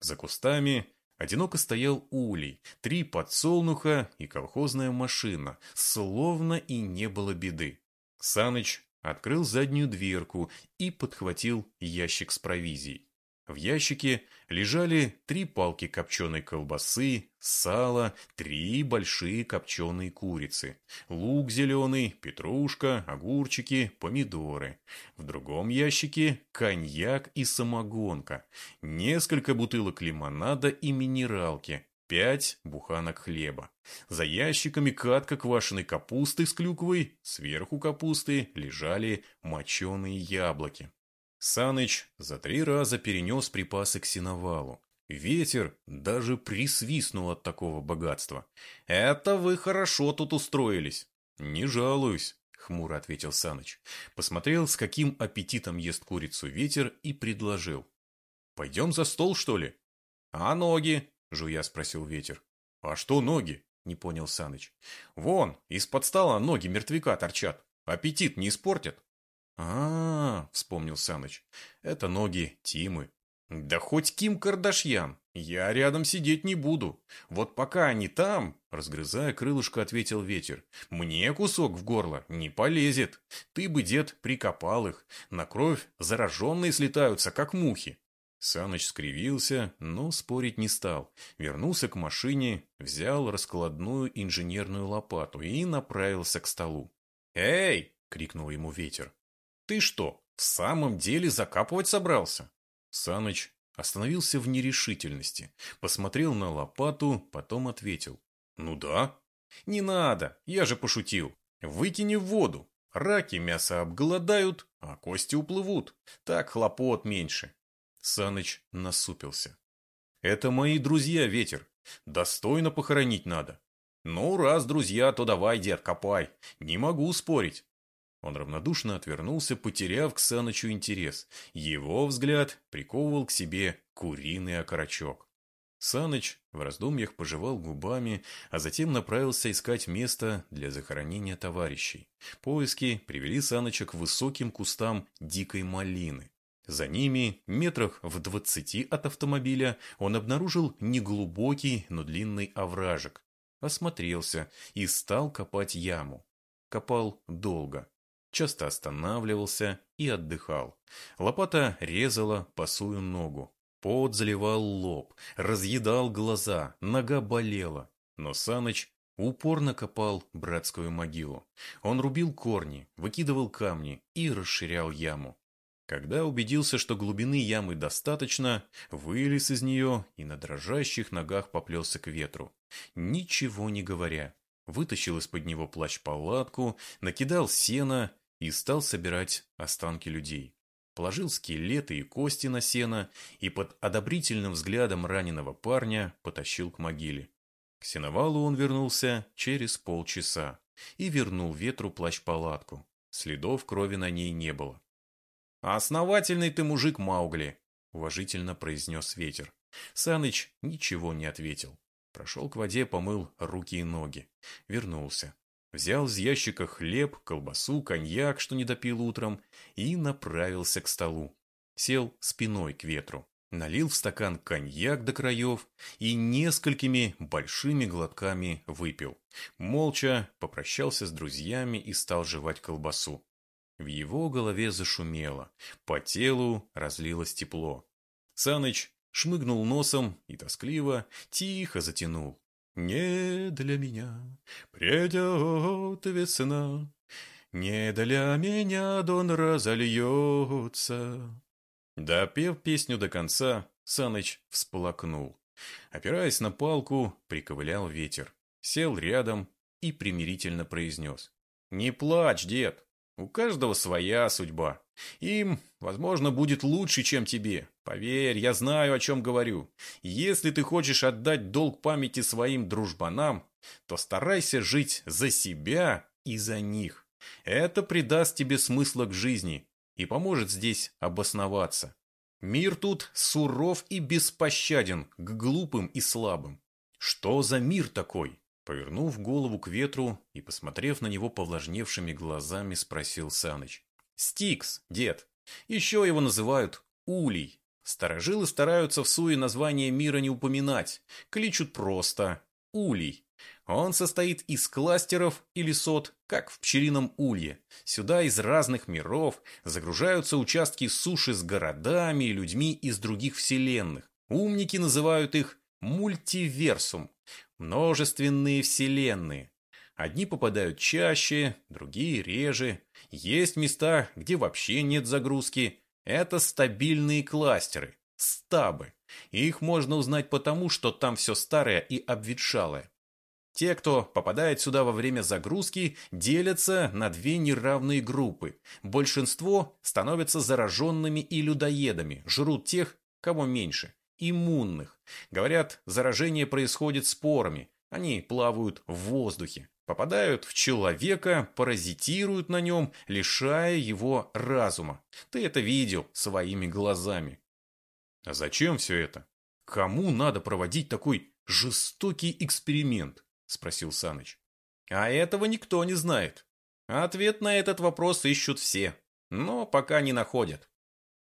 За кустами одиноко стоял улей, три подсолнуха и колхозная машина, словно и не было беды. Саныч открыл заднюю дверку и подхватил ящик с провизией. В ящике лежали три палки копченой колбасы, сало, три большие копченые курицы, лук зеленый, петрушка, огурчики, помидоры. В другом ящике коньяк и самогонка, несколько бутылок лимонада и минералки, Пять буханок хлеба. За ящиками катка квашеной капусты с клюквой, сверху капусты лежали моченые яблоки. Саныч за три раза перенес припасы к сеновалу. Ветер даже присвистнул от такого богатства. «Это вы хорошо тут устроились». «Не жалуюсь», — хмуро ответил Саныч. Посмотрел, с каким аппетитом ест курицу ветер и предложил. «Пойдем за стол, что ли?» «А ноги?» Жуя спросил ветер. А что ноги? Не понял Саныч. Вон, из-под стола ноги мертвяка торчат. Аппетит не испортят. А, -а, -а вспомнил Саныч. Это ноги Тимы. Да хоть Ким Кардашьян. Я рядом сидеть не буду. Вот пока они там, разгрызая крылышко, ответил ветер. Мне кусок в горло не полезет. Ты бы, дед, прикопал их. На кровь зараженные слетаются, как мухи. Саныч скривился, но спорить не стал. Вернулся к машине, взял раскладную инженерную лопату и направился к столу. «Эй!» — крикнул ему ветер. «Ты что, в самом деле закапывать собрался?» Саныч остановился в нерешительности, посмотрел на лопату, потом ответил. «Ну да». «Не надо, я же пошутил. Выкини в воду. Раки мясо обголодают, а кости уплывут. Так хлопот меньше. Саныч насупился. «Это мои друзья, Ветер. Достойно похоронить надо. Ну, раз друзья, то давай, дед, копай. Не могу спорить». Он равнодушно отвернулся, потеряв к Санычу интерес. Его взгляд приковывал к себе куриный окорочок. Саныч в раздумьях пожевал губами, а затем направился искать место для захоронения товарищей. Поиски привели Саныча к высоким кустам дикой малины. За ними, метрах в двадцати от автомобиля, он обнаружил неглубокий, но длинный овражек. Осмотрелся и стал копать яму. Копал долго. Часто останавливался и отдыхал. Лопата резала посую ногу. Пот заливал лоб, разъедал глаза, нога болела. Но Саныч упорно копал братскую могилу. Он рубил корни, выкидывал камни и расширял яму. Когда убедился, что глубины ямы достаточно, вылез из нее и на дрожащих ногах поплелся к ветру. Ничего не говоря, вытащил из-под него плащ-палатку, накидал сено и стал собирать останки людей. Положил скелеты и кости на сено и под одобрительным взглядом раненого парня потащил к могиле. К сеновалу он вернулся через полчаса и вернул ветру плащ-палатку. Следов крови на ней не было. «Основательный ты мужик, Маугли», — уважительно произнес ветер. Саныч ничего не ответил. Прошел к воде, помыл руки и ноги. Вернулся. Взял из ящика хлеб, колбасу, коньяк, что не допил утром, и направился к столу. Сел спиной к ветру. налил в стакан коньяк до краев и несколькими большими глотками выпил. Молча попрощался с друзьями и стал жевать колбасу. В его голове зашумело, по телу разлилось тепло. Саныч шмыгнул носом и тоскливо, тихо затянул. «Не для меня придет весна, не для меня дон разольется». Допев песню до конца, Саныч всплакнул. Опираясь на палку, приковылял ветер. Сел рядом и примирительно произнес. «Не плачь, дед, у каждого своя судьба. Им, возможно, будет лучше, чем тебе. Поверь, я знаю, о чем говорю. Если ты хочешь отдать долг памяти своим дружбанам, то старайся жить за себя и за них. Это придаст тебе смысла к жизни и поможет здесь обосноваться. Мир тут суров и беспощаден к глупым и слабым. Что за мир такой? Повернув голову к ветру и посмотрев на него повлажневшими глазами, спросил Саныч. «Стикс, дед. Еще его называют Улей. Старожилы стараются в суе название мира не упоминать. Кличут просто Улей. Он состоит из кластеров или сот, как в пчелином улье. Сюда из разных миров загружаются участки суши с городами и людьми из других вселенных. Умники называют их мультиверсум, множественные вселенные. Одни попадают чаще, другие реже. Есть места, где вообще нет загрузки. Это стабильные кластеры, стабы. Их можно узнать потому, что там все старое и обветшалое. Те, кто попадает сюда во время загрузки, делятся на две неравные группы. Большинство становятся зараженными и людоедами, жрут тех, кого меньше иммунных. Говорят, заражение происходит спорами. Они плавают в воздухе, попадают в человека, паразитируют на нем, лишая его разума. Ты это видел своими глазами. А зачем все это? Кому надо проводить такой жестокий эксперимент? Спросил Саныч. А этого никто не знает. Ответ на этот вопрос ищут все, но пока не находят.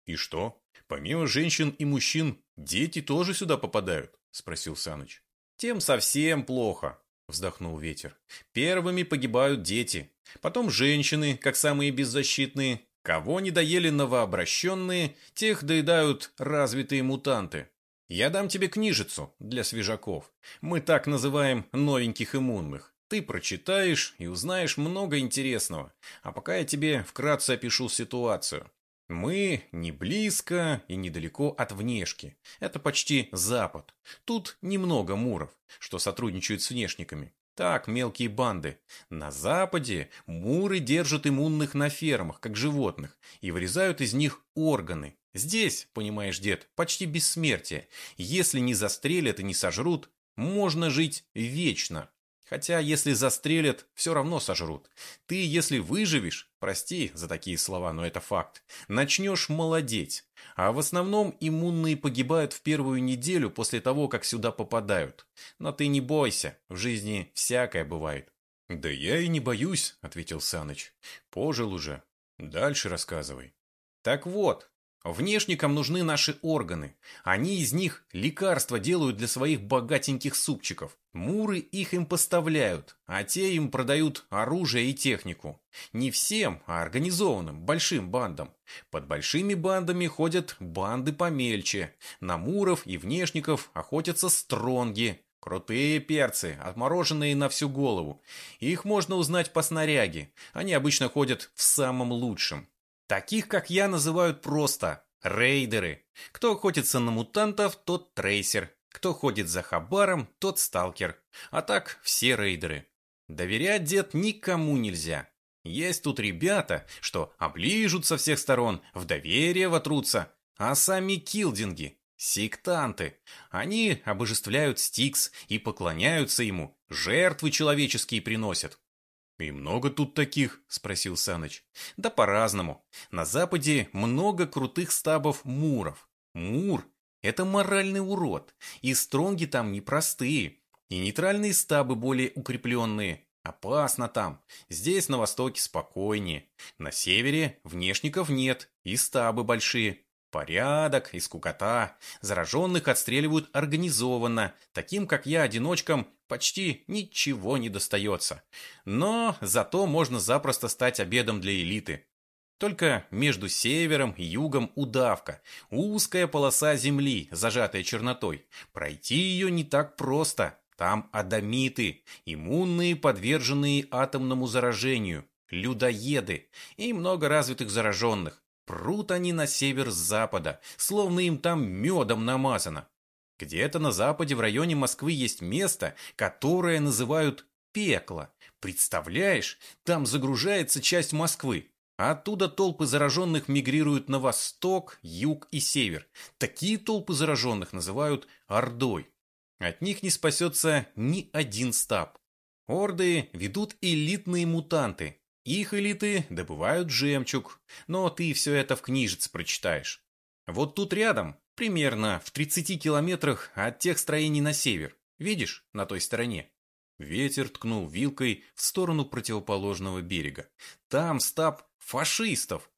И что? Помимо женщин и мужчин, дети тоже сюда попадают? Спросил Саныч. Тем совсем плохо, вздохнул ветер. Первыми погибают дети, потом женщины, как самые беззащитные. Кого не доели новообращенные, тех доедают развитые мутанты. Я дам тебе книжицу для свежаков. Мы так называем новеньких иммунных. Ты прочитаешь и узнаешь много интересного. А пока я тебе вкратце опишу ситуацию. Мы не близко и недалеко от внешки. Это почти запад. Тут немного муров, что сотрудничают с внешниками. Так, мелкие банды. На западе муры держат иммунных на фермах, как животных, и вырезают из них органы. Здесь, понимаешь, дед, почти бессмертие. Если не застрелят и не сожрут, можно жить вечно. Хотя, если застрелят, все равно сожрут. Ты, если выживешь, прости за такие слова, но это факт, начнешь молодеть. А в основном иммунные погибают в первую неделю после того, как сюда попадают. Но ты не бойся, в жизни всякое бывает. «Да я и не боюсь», — ответил Саныч. «Пожил уже. Дальше рассказывай». «Так вот, Внешникам нужны наши органы. Они из них лекарства делают для своих богатеньких супчиков. Муры их им поставляют, а те им продают оружие и технику. Не всем, а организованным, большим бандам. Под большими бандами ходят банды помельче. На муров и внешников охотятся стронги. Крутые перцы, отмороженные на всю голову. Их можно узнать по снаряге. Они обычно ходят в самом лучшем. Таких, как я, называют просто рейдеры. Кто охотится на мутантов, тот трейсер. Кто ходит за хабаром, тот сталкер. А так все рейдеры. Доверять, дед, никому нельзя. Есть тут ребята, что оближут со всех сторон, в доверие вотрутся. А сами килдинги, сектанты. Они обожествляют Стикс и поклоняются ему, жертвы человеческие приносят. «И много тут таких?» – спросил Саныч. «Да по-разному. На Западе много крутых стабов муров. Мур – это моральный урод, и стронги там непростые. И нейтральные стабы более укрепленные. Опасно там. Здесь на востоке спокойнее. На севере внешников нет, и стабы большие. Порядок и скукота. Зараженных отстреливают организованно. Таким, как я, одиночкам, почти ничего не достается. Но зато можно запросто стать обедом для элиты. Только между севером и югом удавка. Узкая полоса земли, зажатая чернотой. Пройти ее не так просто. Там адамиты, иммунные, подверженные атомному заражению, людоеды и много развитых зараженных. Прут они на север с запада, словно им там медом намазано. Где-то на западе в районе Москвы есть место, которое называют пекло. Представляешь, там загружается часть Москвы. Оттуда толпы зараженных мигрируют на восток, юг и север. Такие толпы зараженных называют Ордой. От них не спасется ни один стаб. Орды ведут элитные мутанты. Их элиты добывают жемчуг, но ты все это в книжице прочитаешь. Вот тут рядом, примерно в 30 километрах от тех строений на север. Видишь, на той стороне? Ветер ткнул вилкой в сторону противоположного берега. Там стаб Фашистов.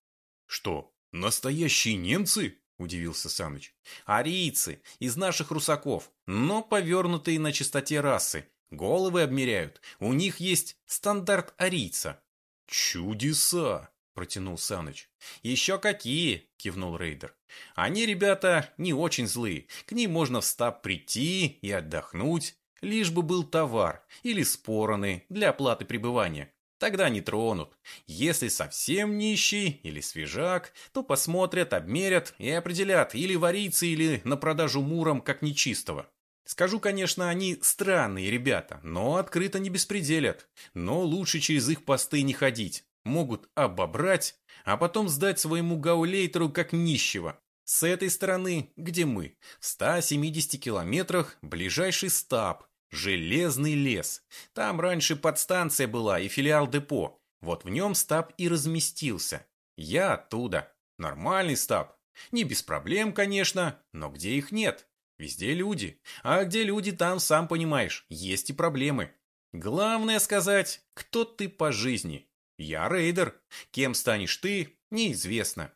Что, настоящие немцы? Удивился Саныч. Арийцы, из наших русаков, но повернутые на чистоте расы. Головы обмеряют. У них есть стандарт арийца. Чудеса! протянул Саныч. «Еще какие!» – кивнул Рейдер. «Они, ребята, не очень злые. К ним можно в стаб прийти и отдохнуть, лишь бы был товар или спороны для оплаты пребывания. Тогда не тронут. Если совсем нищий или свежак, то посмотрят, обмерят и определят или вариться, или на продажу муром как нечистого. Скажу, конечно, они странные ребята, но открыто не беспределят. Но лучше через их посты не ходить. Могут обобрать, а потом сдать своему гаулейтеру как нищего. С этой стороны, где мы, в 170 километрах ближайший стаб, Железный лес. Там раньше подстанция была и филиал депо. Вот в нем стаб и разместился. Я оттуда. Нормальный стаб. Не без проблем, конечно, но где их нет? Везде люди. А где люди, там, сам понимаешь, есть и проблемы. Главное сказать, кто ты по жизни. Я рейдер. Кем станешь ты, неизвестно.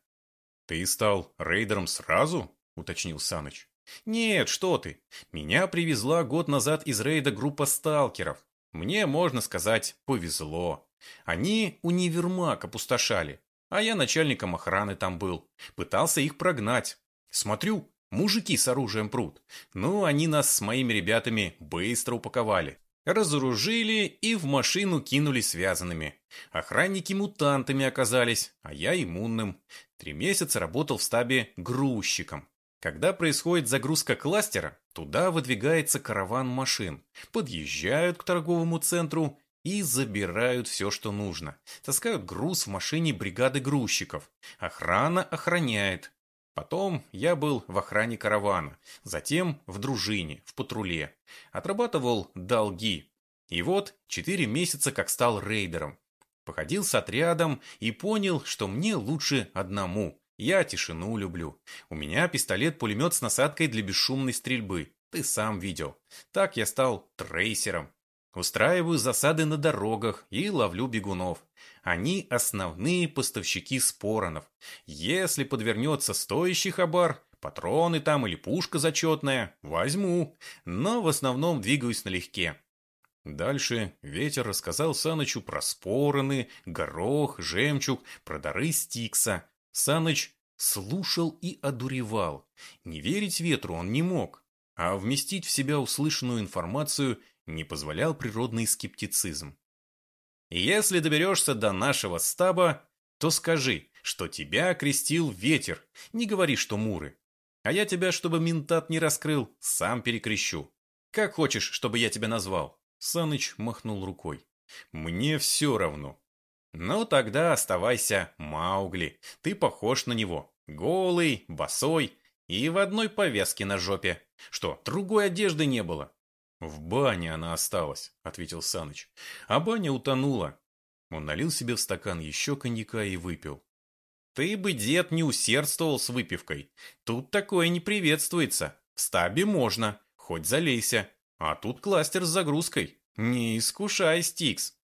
Ты стал рейдером сразу? Уточнил Саныч. «Нет, что ты. Меня привезла год назад из рейда группа сталкеров. Мне, можно сказать, повезло. Они универмаг опустошали, а я начальником охраны там был. Пытался их прогнать. Смотрю, мужики с оружием прут. Ну, они нас с моими ребятами быстро упаковали. Разоружили и в машину кинули связанными. Охранники мутантами оказались, а я иммунным. Три месяца работал в стабе грузчиком. Когда происходит загрузка кластера, туда выдвигается караван машин, подъезжают к торговому центру и забирают все, что нужно. Таскают груз в машине бригады грузчиков. Охрана охраняет. Потом я был в охране каравана, затем в дружине, в патруле. Отрабатывал долги. И вот четыре месяца как стал рейдером. Походил с отрядом и понял, что мне лучше одному. Я тишину люблю. У меня пистолет-пулемет с насадкой для бесшумной стрельбы. Ты сам видел. Так я стал трейсером. Устраиваю засады на дорогах и ловлю бегунов. Они основные поставщики споронов. Если подвернется стоящий хабар, патроны там или пушка зачетная, возьму. Но в основном двигаюсь налегке. Дальше ветер рассказал Санычу про спороны, горох, жемчуг, про дары Стикса. Саныч слушал и одуревал. Не верить ветру он не мог, а вместить в себя услышанную информацию не позволял природный скептицизм. «Если доберешься до нашего стаба, то скажи, что тебя окрестил ветер, не говори, что муры. А я тебя, чтобы ментат не раскрыл, сам перекрещу. Как хочешь, чтобы я тебя назвал?» Саныч махнул рукой. «Мне все равно. «Ну тогда оставайся, Маугли. Ты похож на него. Голый, босой и в одной повязке на жопе. Что, другой одежды не было?» «В бане она осталась», — ответил Саныч. «А баня утонула». Он налил себе в стакан еще коньяка и выпил. «Ты бы, дед, не усердствовал с выпивкой. Тут такое не приветствуется. В стабе можно, хоть залейся. А тут кластер с загрузкой. Не искушай, Стикс».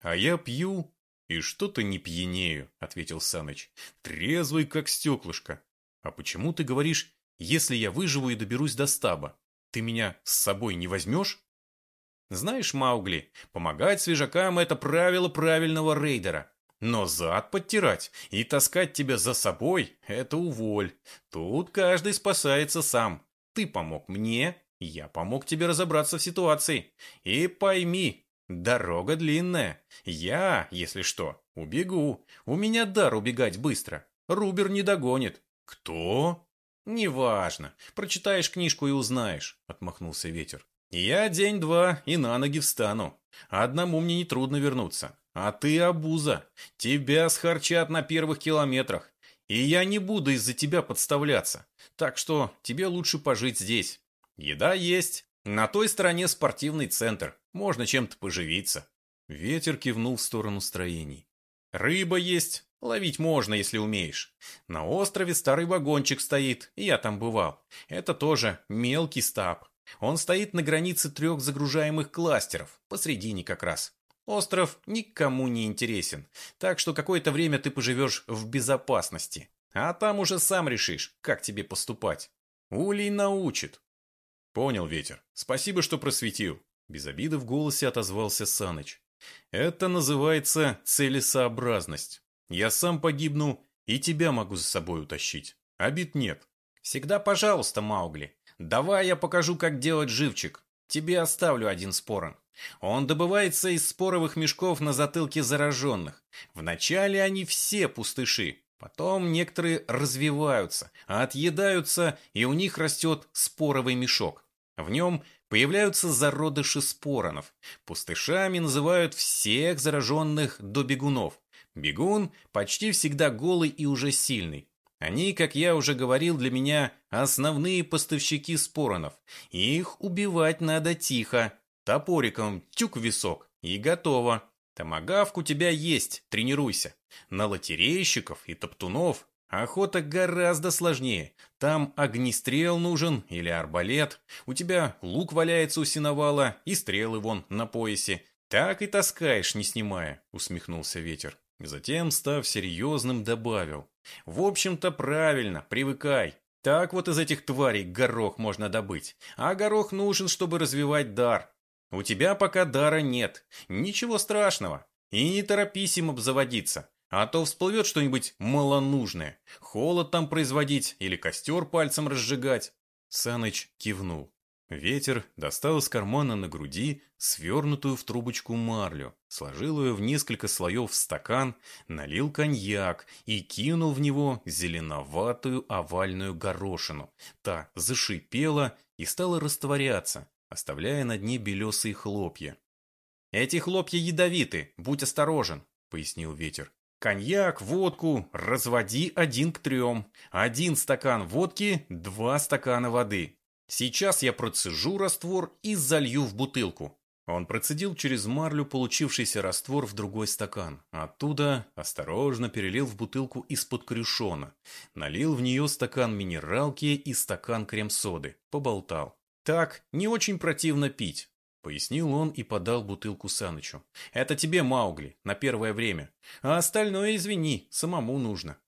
«А я пью «И что-то не пьянею», — ответил Саныч. «Трезвый, как стеклышко». А почему ты говоришь, если я выживу и доберусь до стаба, ты меня с собой не возьмешь? Знаешь, Маугли, помогать свежакам – это правило правильного рейдера. Но зад подтирать и таскать тебя за собой – это уволь. Тут каждый спасается сам. Ты помог мне, я помог тебе разобраться в ситуации. И пойми, дорога длинная. Я, если что, убегу. У меня дар убегать быстро. Рубер не догонит. Кто? Неважно. Прочитаешь книжку и узнаешь, отмахнулся ветер. Я день-два и на ноги встану. Одному мне нетрудно вернуться. А ты обуза. Тебя схарчат на первых километрах. И я не буду из-за тебя подставляться. Так что тебе лучше пожить здесь. Еда есть. На той стороне спортивный центр. Можно чем-то поживиться. Ветер кивнул в сторону строений. Рыба есть. Ловить можно, если умеешь. На острове старый вагончик стоит, я там бывал. Это тоже мелкий стаб. Он стоит на границе трех загружаемых кластеров, посредине как раз. Остров никому не интересен, так что какое-то время ты поживешь в безопасности. А там уже сам решишь, как тебе поступать. Улей научит. Понял, Ветер. Спасибо, что просветил. Без обиды в голосе отозвался Саныч. Это называется целесообразность. Я сам погибну и тебя могу за собой утащить. Обид нет. Всегда пожалуйста, Маугли. Давай я покажу, как делать живчик. Тебе оставлю один спорон. Он добывается из споровых мешков на затылке зараженных. Вначале они все пустыши. Потом некоторые развиваются, отъедаются, и у них растет споровый мешок. В нем появляются зародыши споронов. Пустышами называют всех зараженных до бегунов. Бегун почти всегда голый и уже сильный. Они, как я уже говорил, для меня основные поставщики споронов. Их убивать надо тихо. Топориком тюк висок. И готово. Томагавк у тебя есть, тренируйся. На лотерейщиков и топтунов охота гораздо сложнее. Там огнестрел нужен или арбалет. У тебя лук валяется у синовала и стрелы вон на поясе. Так и таскаешь, не снимая, усмехнулся ветер. Затем, став серьезным, добавил. «В общем-то, правильно, привыкай. Так вот из этих тварей горох можно добыть. А горох нужен, чтобы развивать дар. У тебя пока дара нет. Ничего страшного. И не торопись им обзаводиться. А то всплывет что-нибудь малонужное. Холод там производить или костер пальцем разжигать». Саныч кивнул. Ветер достал из кармана на груди свернутую в трубочку марлю, сложил ее в несколько слоев в стакан, налил коньяк и кинул в него зеленоватую овальную горошину. Та зашипела и стала растворяться, оставляя на дне белесые хлопья. «Эти хлопья ядовиты, будь осторожен», — пояснил ветер. Коньяк, водку разводи один к трем. Один стакан водки, два стакана воды. Сейчас я процежу раствор и залью в бутылку. Он процедил через марлю получившийся раствор в другой стакан. Оттуда осторожно перелил в бутылку из-под крюшона. Налил в нее стакан минералки и стакан крем-соды. Поболтал. Так, не очень противно пить. Пояснил он и подал бутылку Санычу. «Это тебе, Маугли, на первое время. А остальное, извини, самому нужно».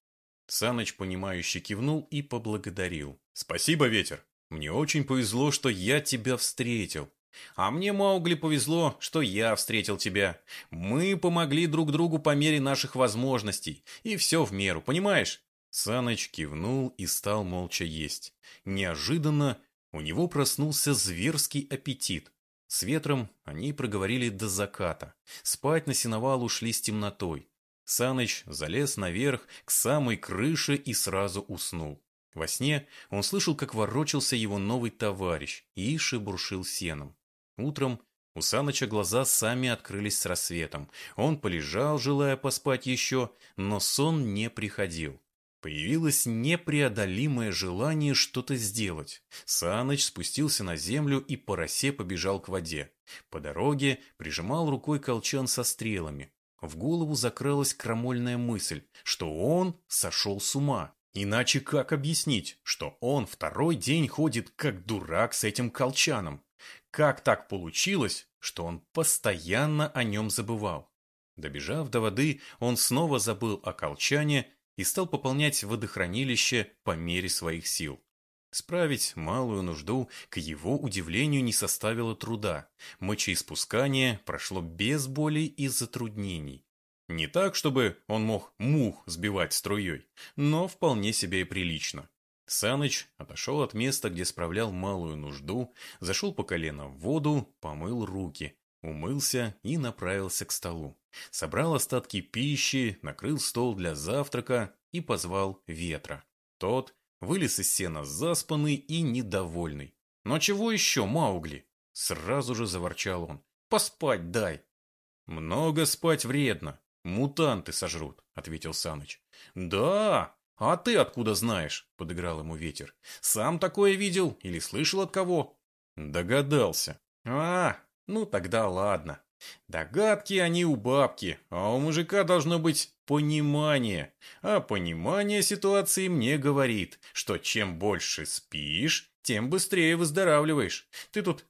Саныч, понимающе кивнул и поблагодарил. «Спасибо, Ветер. Мне очень повезло, что я тебя встретил. А мне, Маугли, повезло, что я встретил тебя. Мы помогли друг другу по мере наших возможностей. И все в меру, понимаешь?» Саныч кивнул и стал молча есть. Неожиданно у него проснулся зверский аппетит. С ветром они проговорили до заката. Спать на сеновал ушли с темнотой. Саныч залез наверх к самой крыше и сразу уснул. Во сне он слышал, как ворочался его новый товарищ и шебуршил сеном. Утром у Саныча глаза сами открылись с рассветом. Он полежал, желая поспать еще, но сон не приходил. Появилось непреодолимое желание что-то сделать. Саныч спустился на землю и по росе побежал к воде. По дороге прижимал рукой колчан со стрелами. В голову закралась крамольная мысль, что он сошел с ума. Иначе как объяснить, что он второй день ходит как дурак с этим колчаном? Как так получилось, что он постоянно о нем забывал? Добежав до воды, он снова забыл о колчане и стал пополнять водохранилище по мере своих сил. Справить малую нужду, к его удивлению, не составило труда. Мочеиспускание прошло без боли и затруднений. Не так, чтобы он мог мух сбивать струей, но вполне себе и прилично. Саныч отошел от места, где справлял малую нужду, зашел по колено в воду, помыл руки, умылся и направился к столу. Собрал остатки пищи, накрыл стол для завтрака и позвал ветра. Тот Вылез из сена заспанный и недовольный. «Но чего еще, Маугли?» Сразу же заворчал он. «Поспать дай!» «Много спать вредно. Мутанты сожрут», — ответил Саныч. «Да? А ты откуда знаешь?» — подыграл ему ветер. «Сам такое видел или слышал от кого?» «Догадался». «А, ну тогда ладно. Догадки они у бабки, а у мужика должно быть понимание. А понимание ситуации мне говорит, что чем больше спишь, тем быстрее выздоравливаешь. Ты тут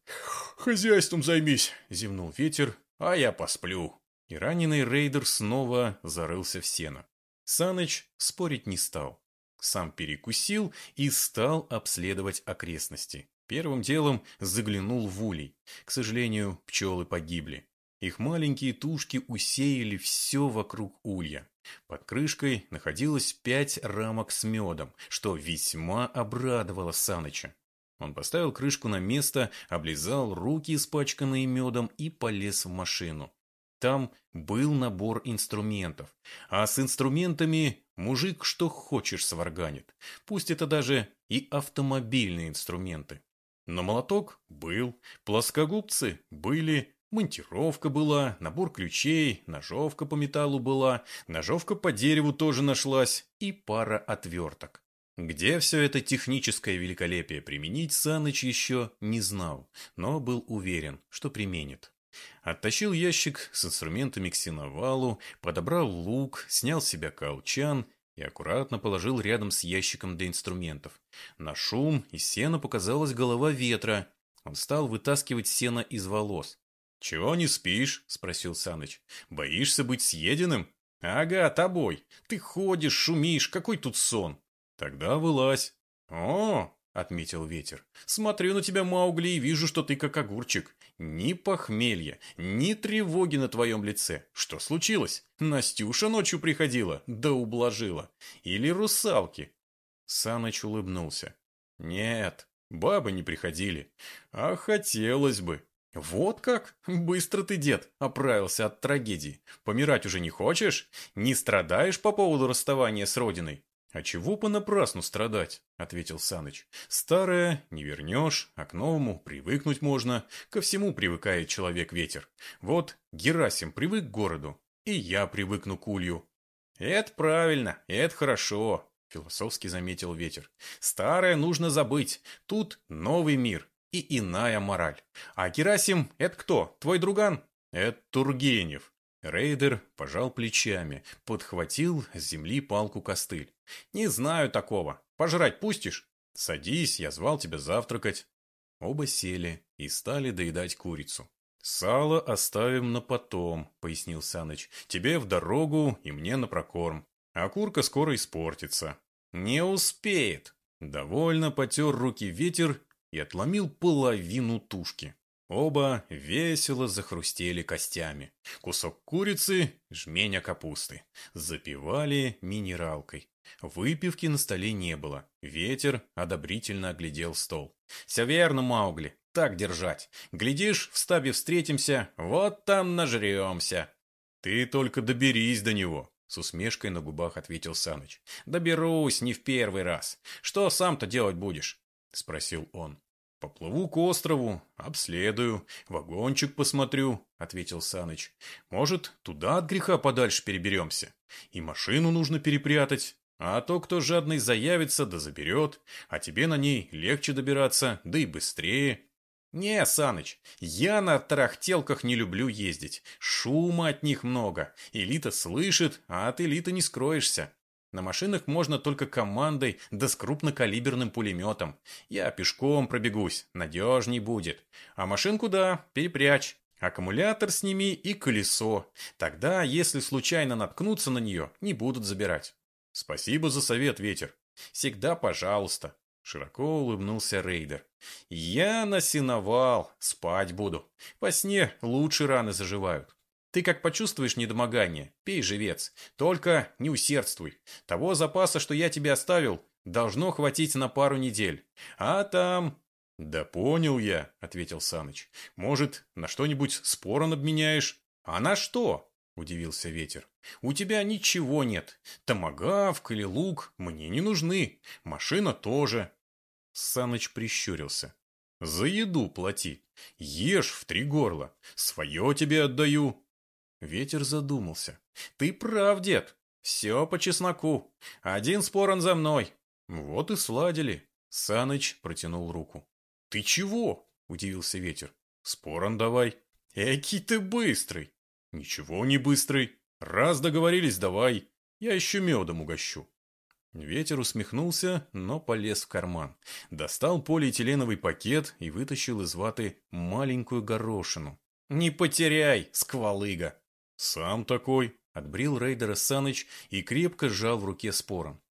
хозяйством займись, зевнул ветер, а я посплю. И раненый рейдер снова зарылся в сено. Саныч спорить не стал. Сам перекусил и стал обследовать окрестности. Первым делом заглянул в улей. К сожалению, пчелы погибли. Их маленькие тушки усеяли все вокруг улья. Под крышкой находилось пять рамок с медом, что весьма обрадовало Саныча. Он поставил крышку на место, облизал руки, испачканные медом, и полез в машину. Там был набор инструментов. А с инструментами мужик что хочешь сварганит. Пусть это даже и автомобильные инструменты. Но молоток был, плоскогубцы были, Монтировка была, набор ключей, ножовка по металлу была, ножовка по дереву тоже нашлась и пара отверток. Где все это техническое великолепие применить, Саныч еще не знал, но был уверен, что применит. Оттащил ящик с инструментами к сеновалу, подобрал лук, снял с себя колчан и аккуратно положил рядом с ящиком для инструментов. На шум из сена показалась голова ветра. Он стал вытаскивать сено из волос. «Чего не спишь?» – спросил Саныч. «Боишься быть съеденным?» «Ага, тобой. Ты ходишь, шумишь. Какой тут сон?» «Тогда вылазь». «О!» – отметил ветер. «Смотрю на тебя, Маугли, и вижу, что ты как огурчик. Ни похмелья, ни тревоги на твоем лице. Что случилось? Настюша ночью приходила, да ублажила. Или русалки?» Саныч улыбнулся. «Нет, бабы не приходили. А хотелось бы. «Вот как? Быстро ты, дед, оправился от трагедии. Помирать уже не хочешь? Не страдаешь по поводу расставания с родиной?» «А чего понапрасну страдать?» — ответил Саныч. «Старое не вернешь, а к новому привыкнуть можно. Ко всему привыкает человек-ветер. Вот Герасим привык к городу, и я привыкну к улью». «Это правильно, это хорошо», — философски заметил ветер. «Старое нужно забыть. Тут новый мир, и иная мораль. А Герасим — это кто? Твой друган? Это Тургенев. Рейдер пожал плечами, подхватил с земли палку-костыль. «Не знаю такого. Пожрать пустишь?» «Садись, я звал тебя завтракать». Оба сели и стали доедать курицу. «Сало оставим на потом», — пояснил Саныч. «Тебе в дорогу и мне на прокорм. А курка скоро испортится». «Не успеет». Довольно потер руки ветер и отломил половину тушки. Оба весело захрустели костями. Кусок курицы, жменя капусты. Запивали минералкой. Выпивки на столе не было. Ветер одобрительно оглядел стол. «Все верно, Маугли. Так держать. Глядишь, в стабе встретимся, вот там нажремся». «Ты только доберись до него», — с усмешкой на губах ответил Саныч. «Доберусь, не в первый раз. Что сам-то делать будешь?» — спросил он. «Поплыву к острову, обследую, вагончик посмотрю», — ответил Саныч. «Может, туда от греха подальше переберемся? И машину нужно перепрятать, а то кто жадный заявится да заберет, а тебе на ней легче добираться, да и быстрее». «Не, Саныч, я на тарахтелках не люблю ездить. Шума от них много. Элита слышит, а от элиты не скроешься. На машинах можно только командой, да с крупнокалиберным пулеметом. Я пешком пробегусь, надежней будет. А машинку, да, перепрячь. Аккумулятор сними и колесо. Тогда, если случайно наткнуться на нее, не будут забирать. Спасибо за совет, ветер. Всегда пожалуйста. Широко улыбнулся Рейдер. Я на сеновал, спать буду. По сне лучше раны заживают. Ты как почувствуешь недомогание, пей живец. Только не усердствуй. Того запаса, что я тебе оставил, должно хватить на пару недель. А там... Да понял я, ответил Саныч. Может, на что-нибудь спорон обменяешь? А на что? Удивился ветер. У тебя ничего нет. Томагавк или лук мне не нужны. Машина тоже. Саныч прищурился. За еду плати. Ешь в три горла. Свое тебе отдаю. Ветер задумался. «Ты прав, дед. Все по чесноку. Один спорон за мной». «Вот и сладили». Саныч протянул руку. «Ты чего?» – удивился ветер. «Спорон давай». «Экий ты быстрый!» «Ничего не быстрый. Раз договорились, давай. Я еще медом угощу». Ветер усмехнулся, но полез в карман. Достал полиэтиленовый пакет и вытащил из ваты маленькую горошину. «Не потеряй, сквалыга!» «Сам такой», — отбрил рейдера Саныч и крепко сжал в руке спором.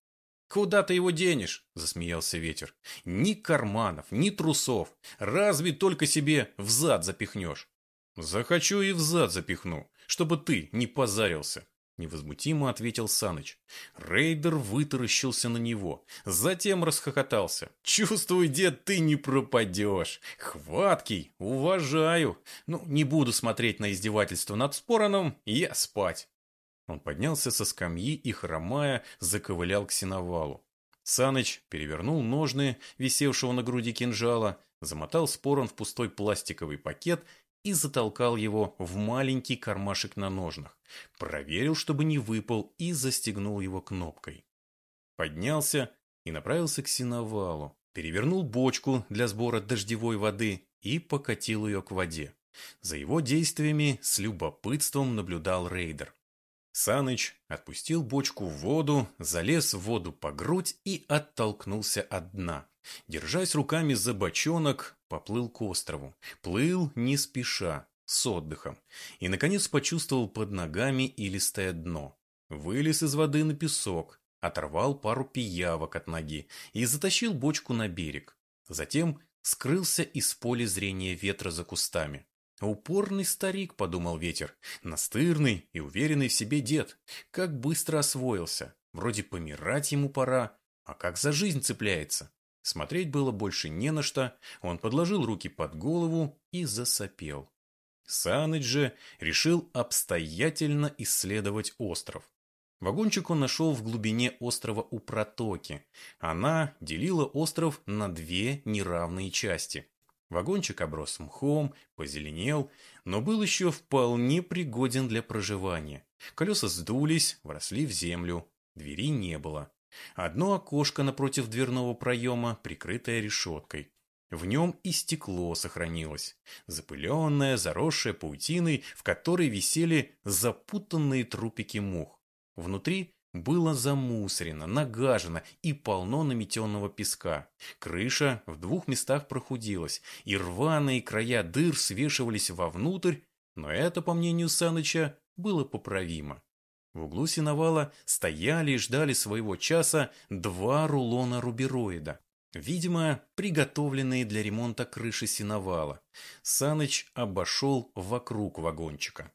«Куда ты его денешь?» – засмеялся ветер. «Ни карманов, ни трусов. Разве только себе в зад запихнешь?» «Захочу и в зад запихну, чтобы ты не позарился», Невозмутимо ответил Саныч. Рейдер вытаращился на него, затем расхохотался. «Чувствую, дед, ты не пропадешь. Хваткий, уважаю. Ну, не буду смотреть на издевательство над Спороном, я спать». Он поднялся со скамьи и, хромая, заковылял к сеновалу. Саныч перевернул ножны, висевшего на груди кинжала, замотал спорон в пустой пластиковый пакет и затолкал его в маленький кармашек на ножнах. Проверил, чтобы не выпал, и застегнул его кнопкой. Поднялся и направился к сеновалу. Перевернул бочку для сбора дождевой воды и покатил ее к воде. За его действиями с любопытством наблюдал рейдер. Саныч отпустил бочку в воду, залез в воду по грудь и оттолкнулся от дна. Держась руками за бочонок, поплыл к острову. Плыл не спеша, с отдыхом. И, наконец, почувствовал под ногами илистое дно. Вылез из воды на песок, оторвал пару пиявок от ноги и затащил бочку на берег. Затем скрылся из поля зрения ветра за кустами. «Упорный старик», — подумал ветер, — «настырный и уверенный в себе дед. Как быстро освоился. Вроде помирать ему пора, а как за жизнь цепляется». Смотреть было больше не на что, он подложил руки под голову и засопел. Саныч же решил обстоятельно исследовать остров. Вагончик он нашел в глубине острова у протоки. Она делила остров на две неравные части. Вагончик оброс мхом, позеленел, но был еще вполне пригоден для проживания. Колеса сдулись, вросли в землю, двери не было. Одно окошко напротив дверного проема, прикрытое решеткой. В нем и стекло сохранилось, запыленное, заросшее паутиной, в которой висели запутанные трупики мух. Внутри было замусорено, нагажено и полно наметенного песка. Крыша в двух местах прохудилась, и рваные края дыр свешивались вовнутрь, но это, по мнению Саныча, было поправимо. В углу сеновала стояли и ждали своего часа два рулона рубероида. Видимо, приготовленные для ремонта крыши сеновала. Саныч обошел вокруг вагончика.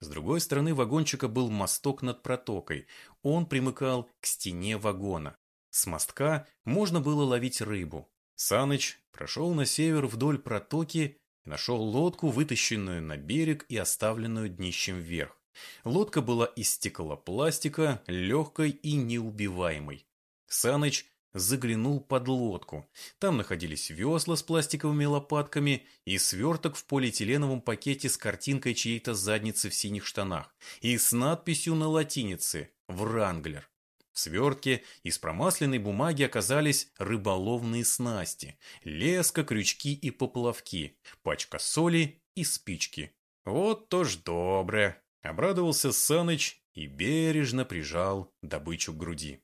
С другой стороны вагончика был мосток над протокой. Он примыкал к стене вагона. С мостка можно было ловить рыбу. Саныч прошел на север вдоль протоки нашел лодку, вытащенную на берег и оставленную днищем вверх. Лодка была из стеклопластика, легкой и неубиваемой. Саныч заглянул под лодку. Там находились весла с пластиковыми лопатками и сверток в полиэтиленовом пакете с картинкой чьей-то задницы в синих штанах и с надписью на латинице «Вранглер». В свертке из промасленной бумаги оказались рыболовные снасти, леска, крючки и поплавки, пачка соли и спички. Вот то ж доброе. Обрадовался Саныч и бережно прижал добычу к груди.